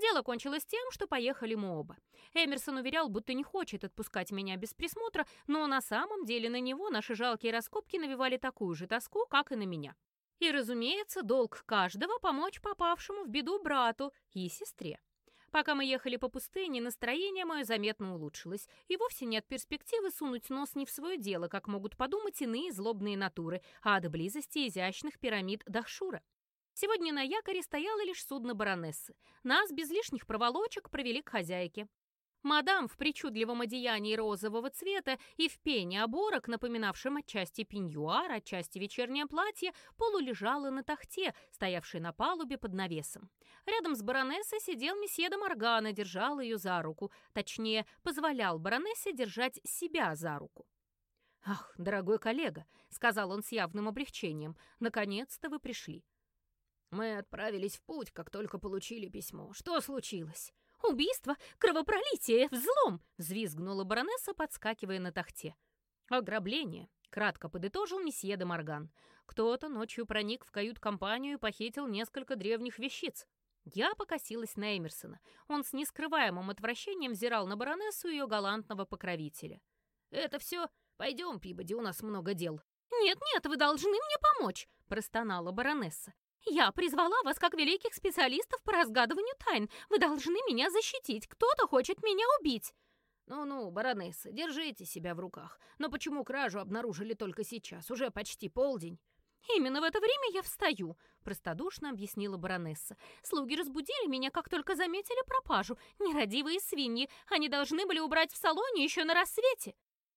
Дело кончилось тем, что поехали мы оба. Эмерсон уверял, будто не хочет отпускать меня без присмотра, но на самом деле на него наши жалкие раскопки навевали такую же тоску, как и на меня. И, разумеется, долг каждого помочь попавшему в беду брату и сестре. Пока мы ехали по пустыне, настроение мое заметно улучшилось, и вовсе нет перспективы сунуть нос не в свое дело, как могут подумать иные злобные натуры, а от близости изящных пирамид Дахшура. Сегодня на якоре стояло лишь судно баронессы. Нас без лишних проволочек провели к хозяйке. Мадам в причудливом одеянии розового цвета и в пене оборок, напоминавшем отчасти пеньюар, отчасти вечернее платье, полулежала на тахте, стоявшей на палубе под навесом. Рядом с баронессой сидел месье де Моргана, держал ее за руку, точнее, позволял баронессе держать себя за руку. «Ах, дорогой коллега», — сказал он с явным облегчением, — «наконец-то вы пришли». «Мы отправились в путь, как только получили письмо. Что случилось?» «Убийство, кровопролитие, взлом!» — взвизгнула баронесса, подскакивая на тахте. «Ограбление», — кратко подытожил месье де Морган. «Кто-то ночью проник в кают-компанию и похитил несколько древних вещиц». Я покосилась на Эмерсона. Он с нескрываемым отвращением взирал на баронессу и ее галантного покровителя. «Это все? Пойдем, Пибоди, у нас много дел». «Нет-нет, вы должны мне помочь», — простонала баронесса. «Я призвала вас как великих специалистов по разгадыванию тайн. Вы должны меня защитить. Кто-то хочет меня убить». «Ну-ну, баронесса, держите себя в руках. Но почему кражу обнаружили только сейчас? Уже почти полдень». «Именно в это время я встаю», — простодушно объяснила баронесса. «Слуги разбудили меня, как только заметили пропажу. Нерадивые свиньи. Они должны были убрать в салоне еще на рассвете».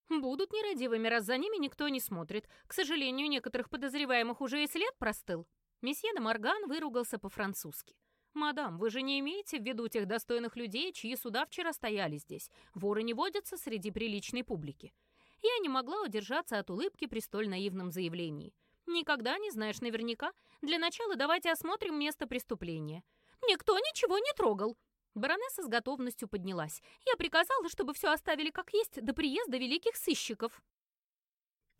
«Будут нерадивыми, раз за ними никто не смотрит. К сожалению, некоторых подозреваемых уже и след простыл». Месье де Морган выругался по-французски. «Мадам, вы же не имеете в виду тех достойных людей, чьи суда вчера стояли здесь? Воры не водятся среди приличной публики». Я не могла удержаться от улыбки при столь наивном заявлении. «Никогда не знаешь наверняка. Для начала давайте осмотрим место преступления». «Никто ничего не трогал!» Баронесса с готовностью поднялась. «Я приказала, чтобы все оставили как есть до приезда великих сыщиков».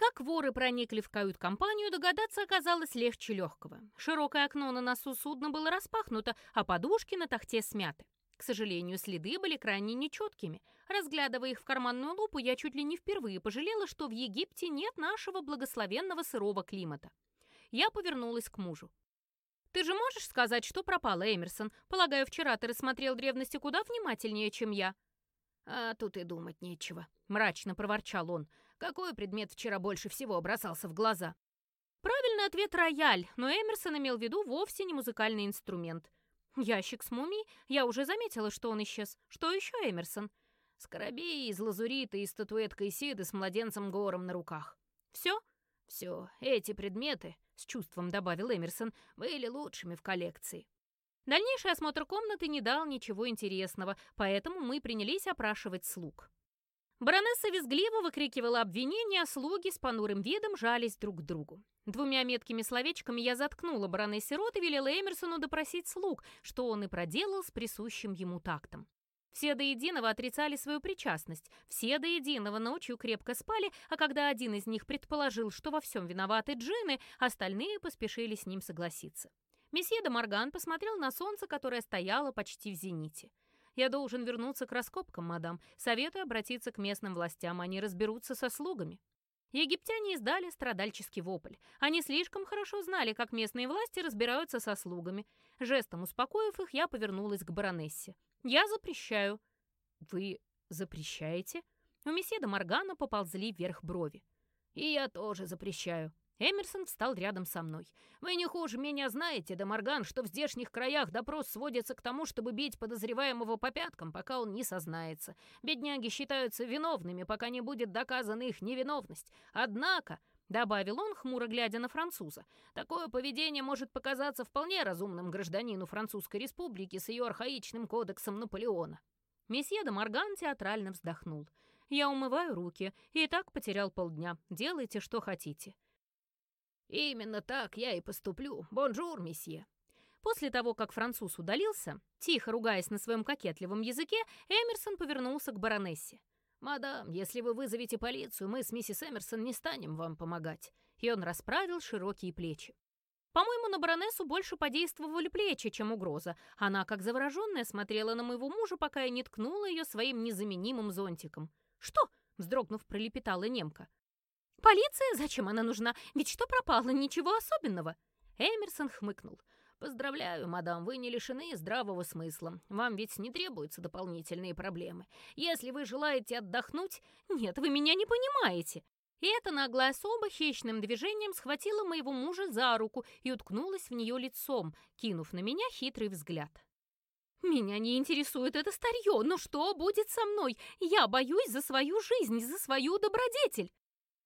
Как воры проникли в кают-компанию, догадаться оказалось легче легкого. Широкое окно на носу судна было распахнуто, а подушки на тахте смяты. К сожалению, следы были крайне нечеткими. Разглядывая их в карманную лупу, я чуть ли не впервые пожалела, что в Египте нет нашего благословенного сырого климата. Я повернулась к мужу. «Ты же можешь сказать, что пропала Эмерсон? Полагаю, вчера ты рассмотрел древности куда внимательнее, чем я». «А тут и думать нечего», — мрачно проворчал он. Какой предмет вчера больше всего бросался в глаза? Правильный ответ — рояль, но Эмерсон имел в виду вовсе не музыкальный инструмент. Ящик с мумией? Я уже заметила, что он исчез. Что еще, Эмерсон? Скоробей из лазурита и статуэтка Исиды с младенцем Гором на руках. Все? Все. Эти предметы, с чувством добавил Эмерсон, были лучшими в коллекции. Дальнейший осмотр комнаты не дал ничего интересного, поэтому мы принялись опрашивать слуг. Баронесса визгливо выкрикивала обвинения, а слуги с понурым видом жались друг к другу. Двумя меткими словечками я заткнула баронессе рот и велела Эмерсону допросить слуг, что он и проделал с присущим ему тактом. Все до единого отрицали свою причастность, все до единого ночью крепко спали, а когда один из них предположил, что во всем виноваты джины, остальные поспешили с ним согласиться. Месье де Морган посмотрел на солнце, которое стояло почти в зените. Я должен вернуться к раскопкам, мадам. Советую обратиться к местным властям, они разберутся со слугами». Египтяне издали страдальческий вопль. Они слишком хорошо знали, как местные власти разбираются со слугами. Жестом успокоив их, я повернулась к баронессе. «Я запрещаю». «Вы запрещаете?» У месье Моргана поползли вверх брови. «И я тоже запрещаю», Эмерсон встал рядом со мной. «Вы не хуже меня знаете, Дамарган, что в здешних краях допрос сводится к тому, чтобы бить подозреваемого по пяткам, пока он не сознается. Бедняги считаются виновными, пока не будет доказана их невиновность. Однако...» — добавил он, хмуро глядя на француза. «Такое поведение может показаться вполне разумным гражданину Французской Республики с ее архаичным кодексом Наполеона». Месье де Морган театрально вздохнул. «Я умываю руки и так потерял полдня. Делайте, что хотите». «Именно так я и поступлю. Bonjour, monsieur». После того, как француз удалился, тихо ругаясь на своем кокетливом языке, Эмерсон повернулся к баронессе. «Мадам, если вы вызовете полицию, мы с миссис Эмерсон не станем вам помогать». И он расправил широкие плечи. По-моему, на баронессу больше подействовали плечи, чем угроза. Она, как завороженная, смотрела на моего мужа, пока я не ткнула ее своим незаменимым зонтиком. «Что?» — вздрогнув, пролепетала немка. «Полиция? Зачем она нужна? Ведь что пропало? Ничего особенного!» Эмерсон хмыкнул. «Поздравляю, мадам, вы не лишены здравого смысла. Вам ведь не требуются дополнительные проблемы. Если вы желаете отдохнуть...» «Нет, вы меня не понимаете!» И эта наглая особа хищным движением схватила моего мужа за руку и уткнулась в нее лицом, кинув на меня хитрый взгляд. «Меня не интересует это старье, но что будет со мной? Я боюсь за свою жизнь, за свою добродетель!»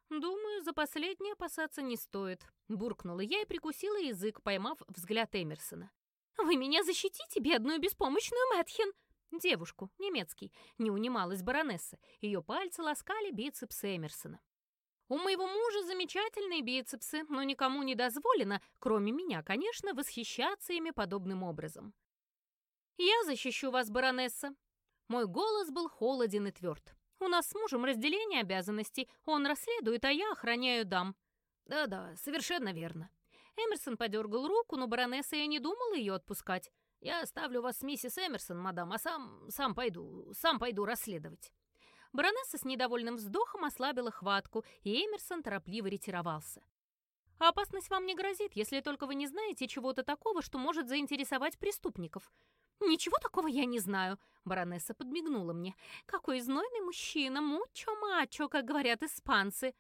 «Думаю, за последнее опасаться не стоит», — буркнула я и прикусила язык, поймав взгляд Эмерсона. «Вы меня защитите, бедную беспомощную Мэтхен!» Девушку, немецкий, не унималась баронесса. Ее пальцы ласкали бицепсы Эмерсона. У моего мужа замечательные бицепсы, но никому не дозволено, кроме меня, конечно, восхищаться ими подобным образом. «Я защищу вас, баронесса!» Мой голос был холоден и тверд. «У нас с мужем разделение обязанностей. Он расследует, а я охраняю дам». «Да-да, совершенно верно». Эмерсон подергал руку, но баронесса я не думала ее отпускать. «Я оставлю вас с миссис Эмерсон, мадам, а сам... сам пойду... сам пойду расследовать». Баронесса с недовольным вздохом ослабила хватку, и Эмерсон торопливо ретировался. «А опасность вам не грозит, если только вы не знаете чего-то такого, что может заинтересовать преступников». «Ничего такого я не знаю», — баронесса подмигнула мне. «Какой знойный мужчина, мучо-мачо, как говорят испанцы».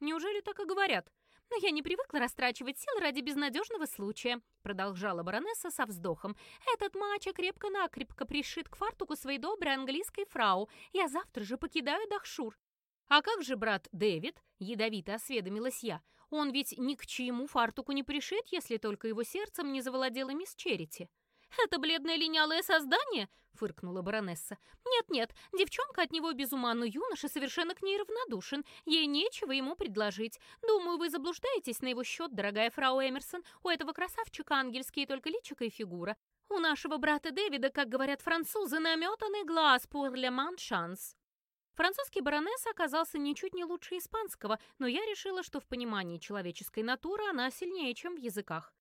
«Неужели так и говорят?» «Но я не привыкла растрачивать силы ради безнадежного случая», продолжала баронесса со вздохом. «Этот мачо крепко-накрепко пришит к фартуку своей доброй английской фрау. Я завтра же покидаю Дахшур». «А как же брат Дэвид?» — ядовито осведомилась я. «Он ведь ни к чему фартуку не пришит, если только его сердцем не завладела мисс Черити». «Это бледное линялое создание?» — фыркнула баронесса. «Нет-нет, девчонка от него без ума, но юноша совершенно к ней равнодушен. Ей нечего ему предложить. Думаю, вы заблуждаетесь на его счет, дорогая фрау Эмерсон. У этого красавчика ангельские только личико и фигура. У нашего брата Дэвида, как говорят французы, наметанный глаз pour le шанс». Французский баронесс оказался ничуть не лучше испанского, но я решила, что в понимании человеческой натуры она сильнее, чем в языках.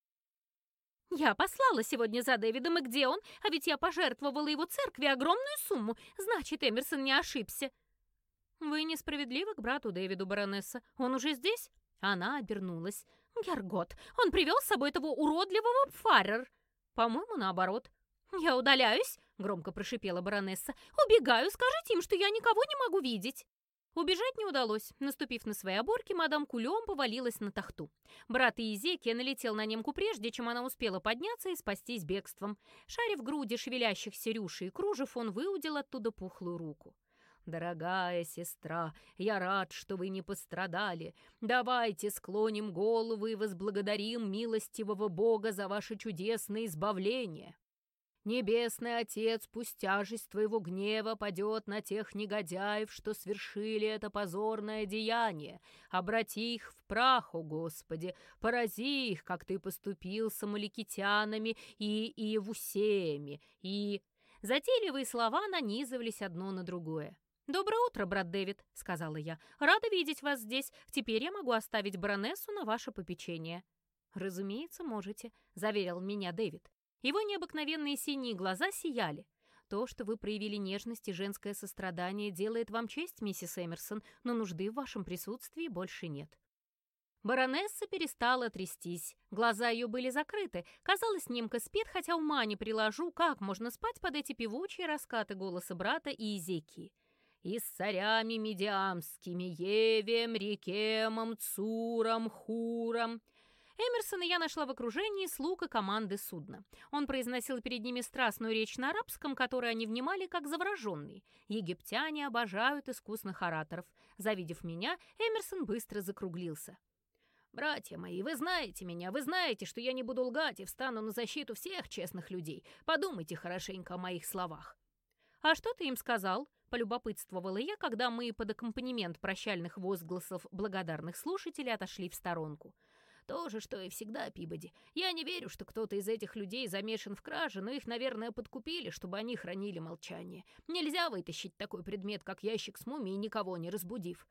«Я послала сегодня за Дэвидом, и где он? А ведь я пожертвовала его церкви огромную сумму. Значит, Эмерсон не ошибся». «Вы несправедливы к брату Дэвиду, баронесса. Он уже здесь?» Она обернулась. «Гергот, он привел с собой этого уродливого Фаррер». «По-моему, наоборот». «Я удаляюсь», — громко прошипела баронесса. «Убегаю, скажите им, что я никого не могу видеть». Убежать не удалось. Наступив на свои оборки, мадам кулем повалилась на тахту. Брат Иезекия налетел на немку прежде, чем она успела подняться и спастись бегством. Шарив груди шевелящихся рюшей и кружев, он выудил оттуда пухлую руку. «Дорогая сестра, я рад, что вы не пострадали. Давайте склоним головы и возблагодарим милостивого Бога за ваше чудесное избавление». Небесный Отец, пусть тяжесть твоего гнева падет на тех негодяев, что свершили это позорное деяние. Обрати их в прах, о Господи, порази их, как ты поступил с амаликитянами и иевусеями, и...» Затейливые слова нанизывались одно на другое. «Доброе утро, брат Дэвид», — сказала я. «Рада видеть вас здесь. Теперь я могу оставить баронессу на ваше попечение». «Разумеется, можете», — заверил меня Дэвид. Его необыкновенные синие глаза сияли. То, что вы проявили нежность и женское сострадание, делает вам честь, миссис Эмерсон, но нужды в вашем присутствии больше нет. Баронесса перестала трястись. Глаза ее были закрыты. Казалось, немка спит, хотя ума не приложу, как можно спать под эти певучие раскаты голоса брата и Изекии. «И с царями медиамскими, Евем, Рикемом, Цуром, Хуром». Эмерсона я нашла в окружении слуг и команды судна. Он произносил перед ними страстную речь на арабском, которой они внимали как завороженные. Египтяне обожают искусных ораторов. Завидев меня, Эмерсон быстро закруглился. «Братья мои, вы знаете меня, вы знаете, что я не буду лгать и встану на защиту всех честных людей. Подумайте хорошенько о моих словах». «А что ты им сказал?» — полюбопытствовала я, когда мы под аккомпанемент прощальных возгласов благодарных слушателей отошли в сторонку. То же, что и всегда, Пибоди. Я не верю, что кто-то из этих людей замешан в краже, но их, наверное, подкупили, чтобы они хранили молчание. Нельзя вытащить такой предмет, как ящик с мумией, никого не разбудив.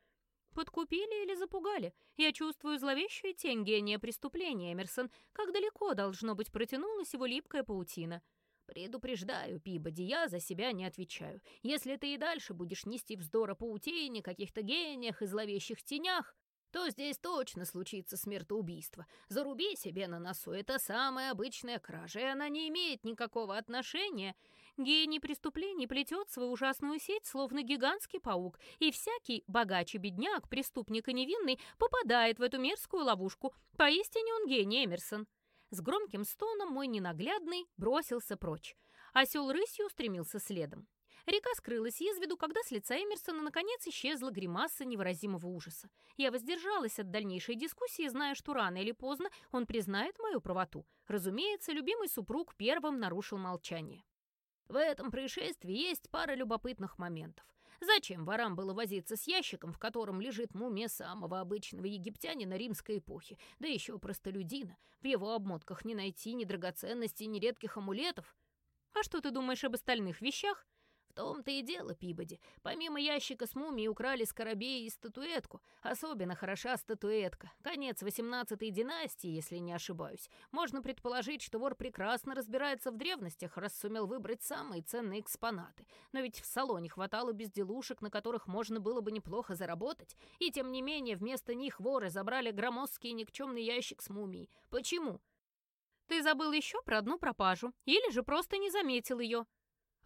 Подкупили или запугали? Я чувствую зловещую тень гения преступления, Эмерсон, как далеко, должно быть, протянулась его липкая паутина. «Предупреждаю, Пибоди, я за себя не отвечаю. Если ты и дальше будешь нести вздор о паутине, каких-то гениях и зловещих тенях, то здесь точно случится смертоубийство. Заруби себе на носу, это самая обычная кража, и она не имеет никакого отношения. Гений преступлений плетет свою ужасную сеть, словно гигантский паук, и всякий богаче бедняк, преступник и невинный, попадает в эту мерзкую ловушку. Поистине он гений, Эмерсон. С громким стоном мой ненаглядный бросился прочь. Осел рысью устремился следом. Река скрылась из виду, когда с лица Эмерсона наконец исчезла гримаса невыразимого ужаса. Я воздержалась от дальнейшей дискуссии, зная, что рано или поздно он признает мою правоту. Разумеется, любимый супруг первым нарушил молчание. В этом происшествии есть пара любопытных моментов. Зачем ворам было возиться с ящиком, в котором лежит мумия самого обычного египтянина римской эпохи, да еще простолюдина? В его обмотках не найти ни драгоценностей, ни редких амулетов. А что ты думаешь об остальных вещах? Том-то и дело, Пибоди. Помимо ящика с мумией украли скоробей и статуэтку. Особенно хороша статуэтка. Конец 18-й династии, если не ошибаюсь. Можно предположить, что вор прекрасно разбирается в древностях, раз сумел выбрать самые ценные экспонаты. Но ведь в салоне хватало безделушек, на которых можно было бы неплохо заработать. И тем не менее, вместо них воры забрали громоздкий никчемный ящик с мумией. Почему? Ты забыл еще про одну пропажу. Или же просто не заметил ее.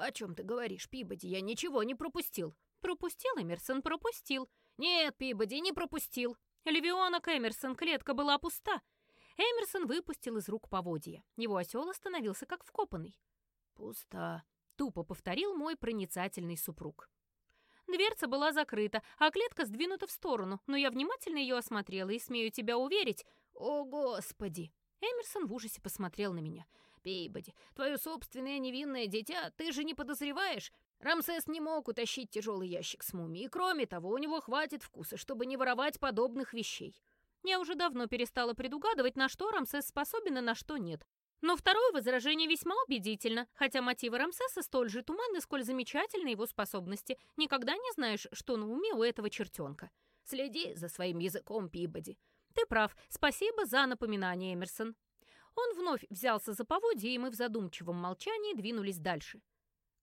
«О чем ты говоришь, Пибоди? Я ничего не пропустил». «Пропустил, Эмерсон, пропустил». «Нет, Пибоди, не пропустил». Львионок Эмерсон, клетка была пуста. Эмерсон выпустил из рук поводья. Его осел остановился как вкопанный. «Пуста», — тупо повторил мой проницательный супруг. Дверца была закрыта, а клетка сдвинута в сторону, но я внимательно ее осмотрела и смею тебя уверить... О, Господи! Эмерсон в ужасе посмотрел на меня. Пейбоди, твое собственное невинное дитя, ты же не подозреваешь? Рамсес не мог утащить тяжелый ящик с мумией. Кроме того, у него хватит вкуса, чтобы не воровать подобных вещей. Я уже давно перестала предугадывать, на что Рамсес способен и на что нет. Но второе возражение весьма убедительно, хотя мотивы Рамсеса столь же туманны, сколь замечательны его способности. Никогда не знаешь, что на уме у этого чертенка. Следи за своим языком, Пибоди. Ты прав. Спасибо за напоминание, Эмерсон. Он вновь взялся за поводья, и мы в задумчивом молчании двинулись дальше.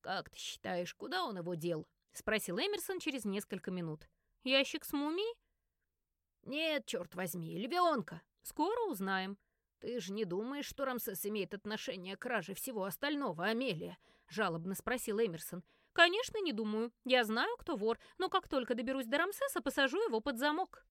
«Как ты считаешь, куда он его дел?» — спросил Эмерсон через несколько минут. «Ящик с мумией?» «Нет, черт возьми, львенка!» «Скоро узнаем». «Ты же не думаешь, что Рамсес имеет отношение к краже всего остального, Амелия?» — жалобно спросил Эмерсон. «Конечно, не думаю. Я знаю, кто вор, но как только доберусь до Рамсеса, посажу его под замок».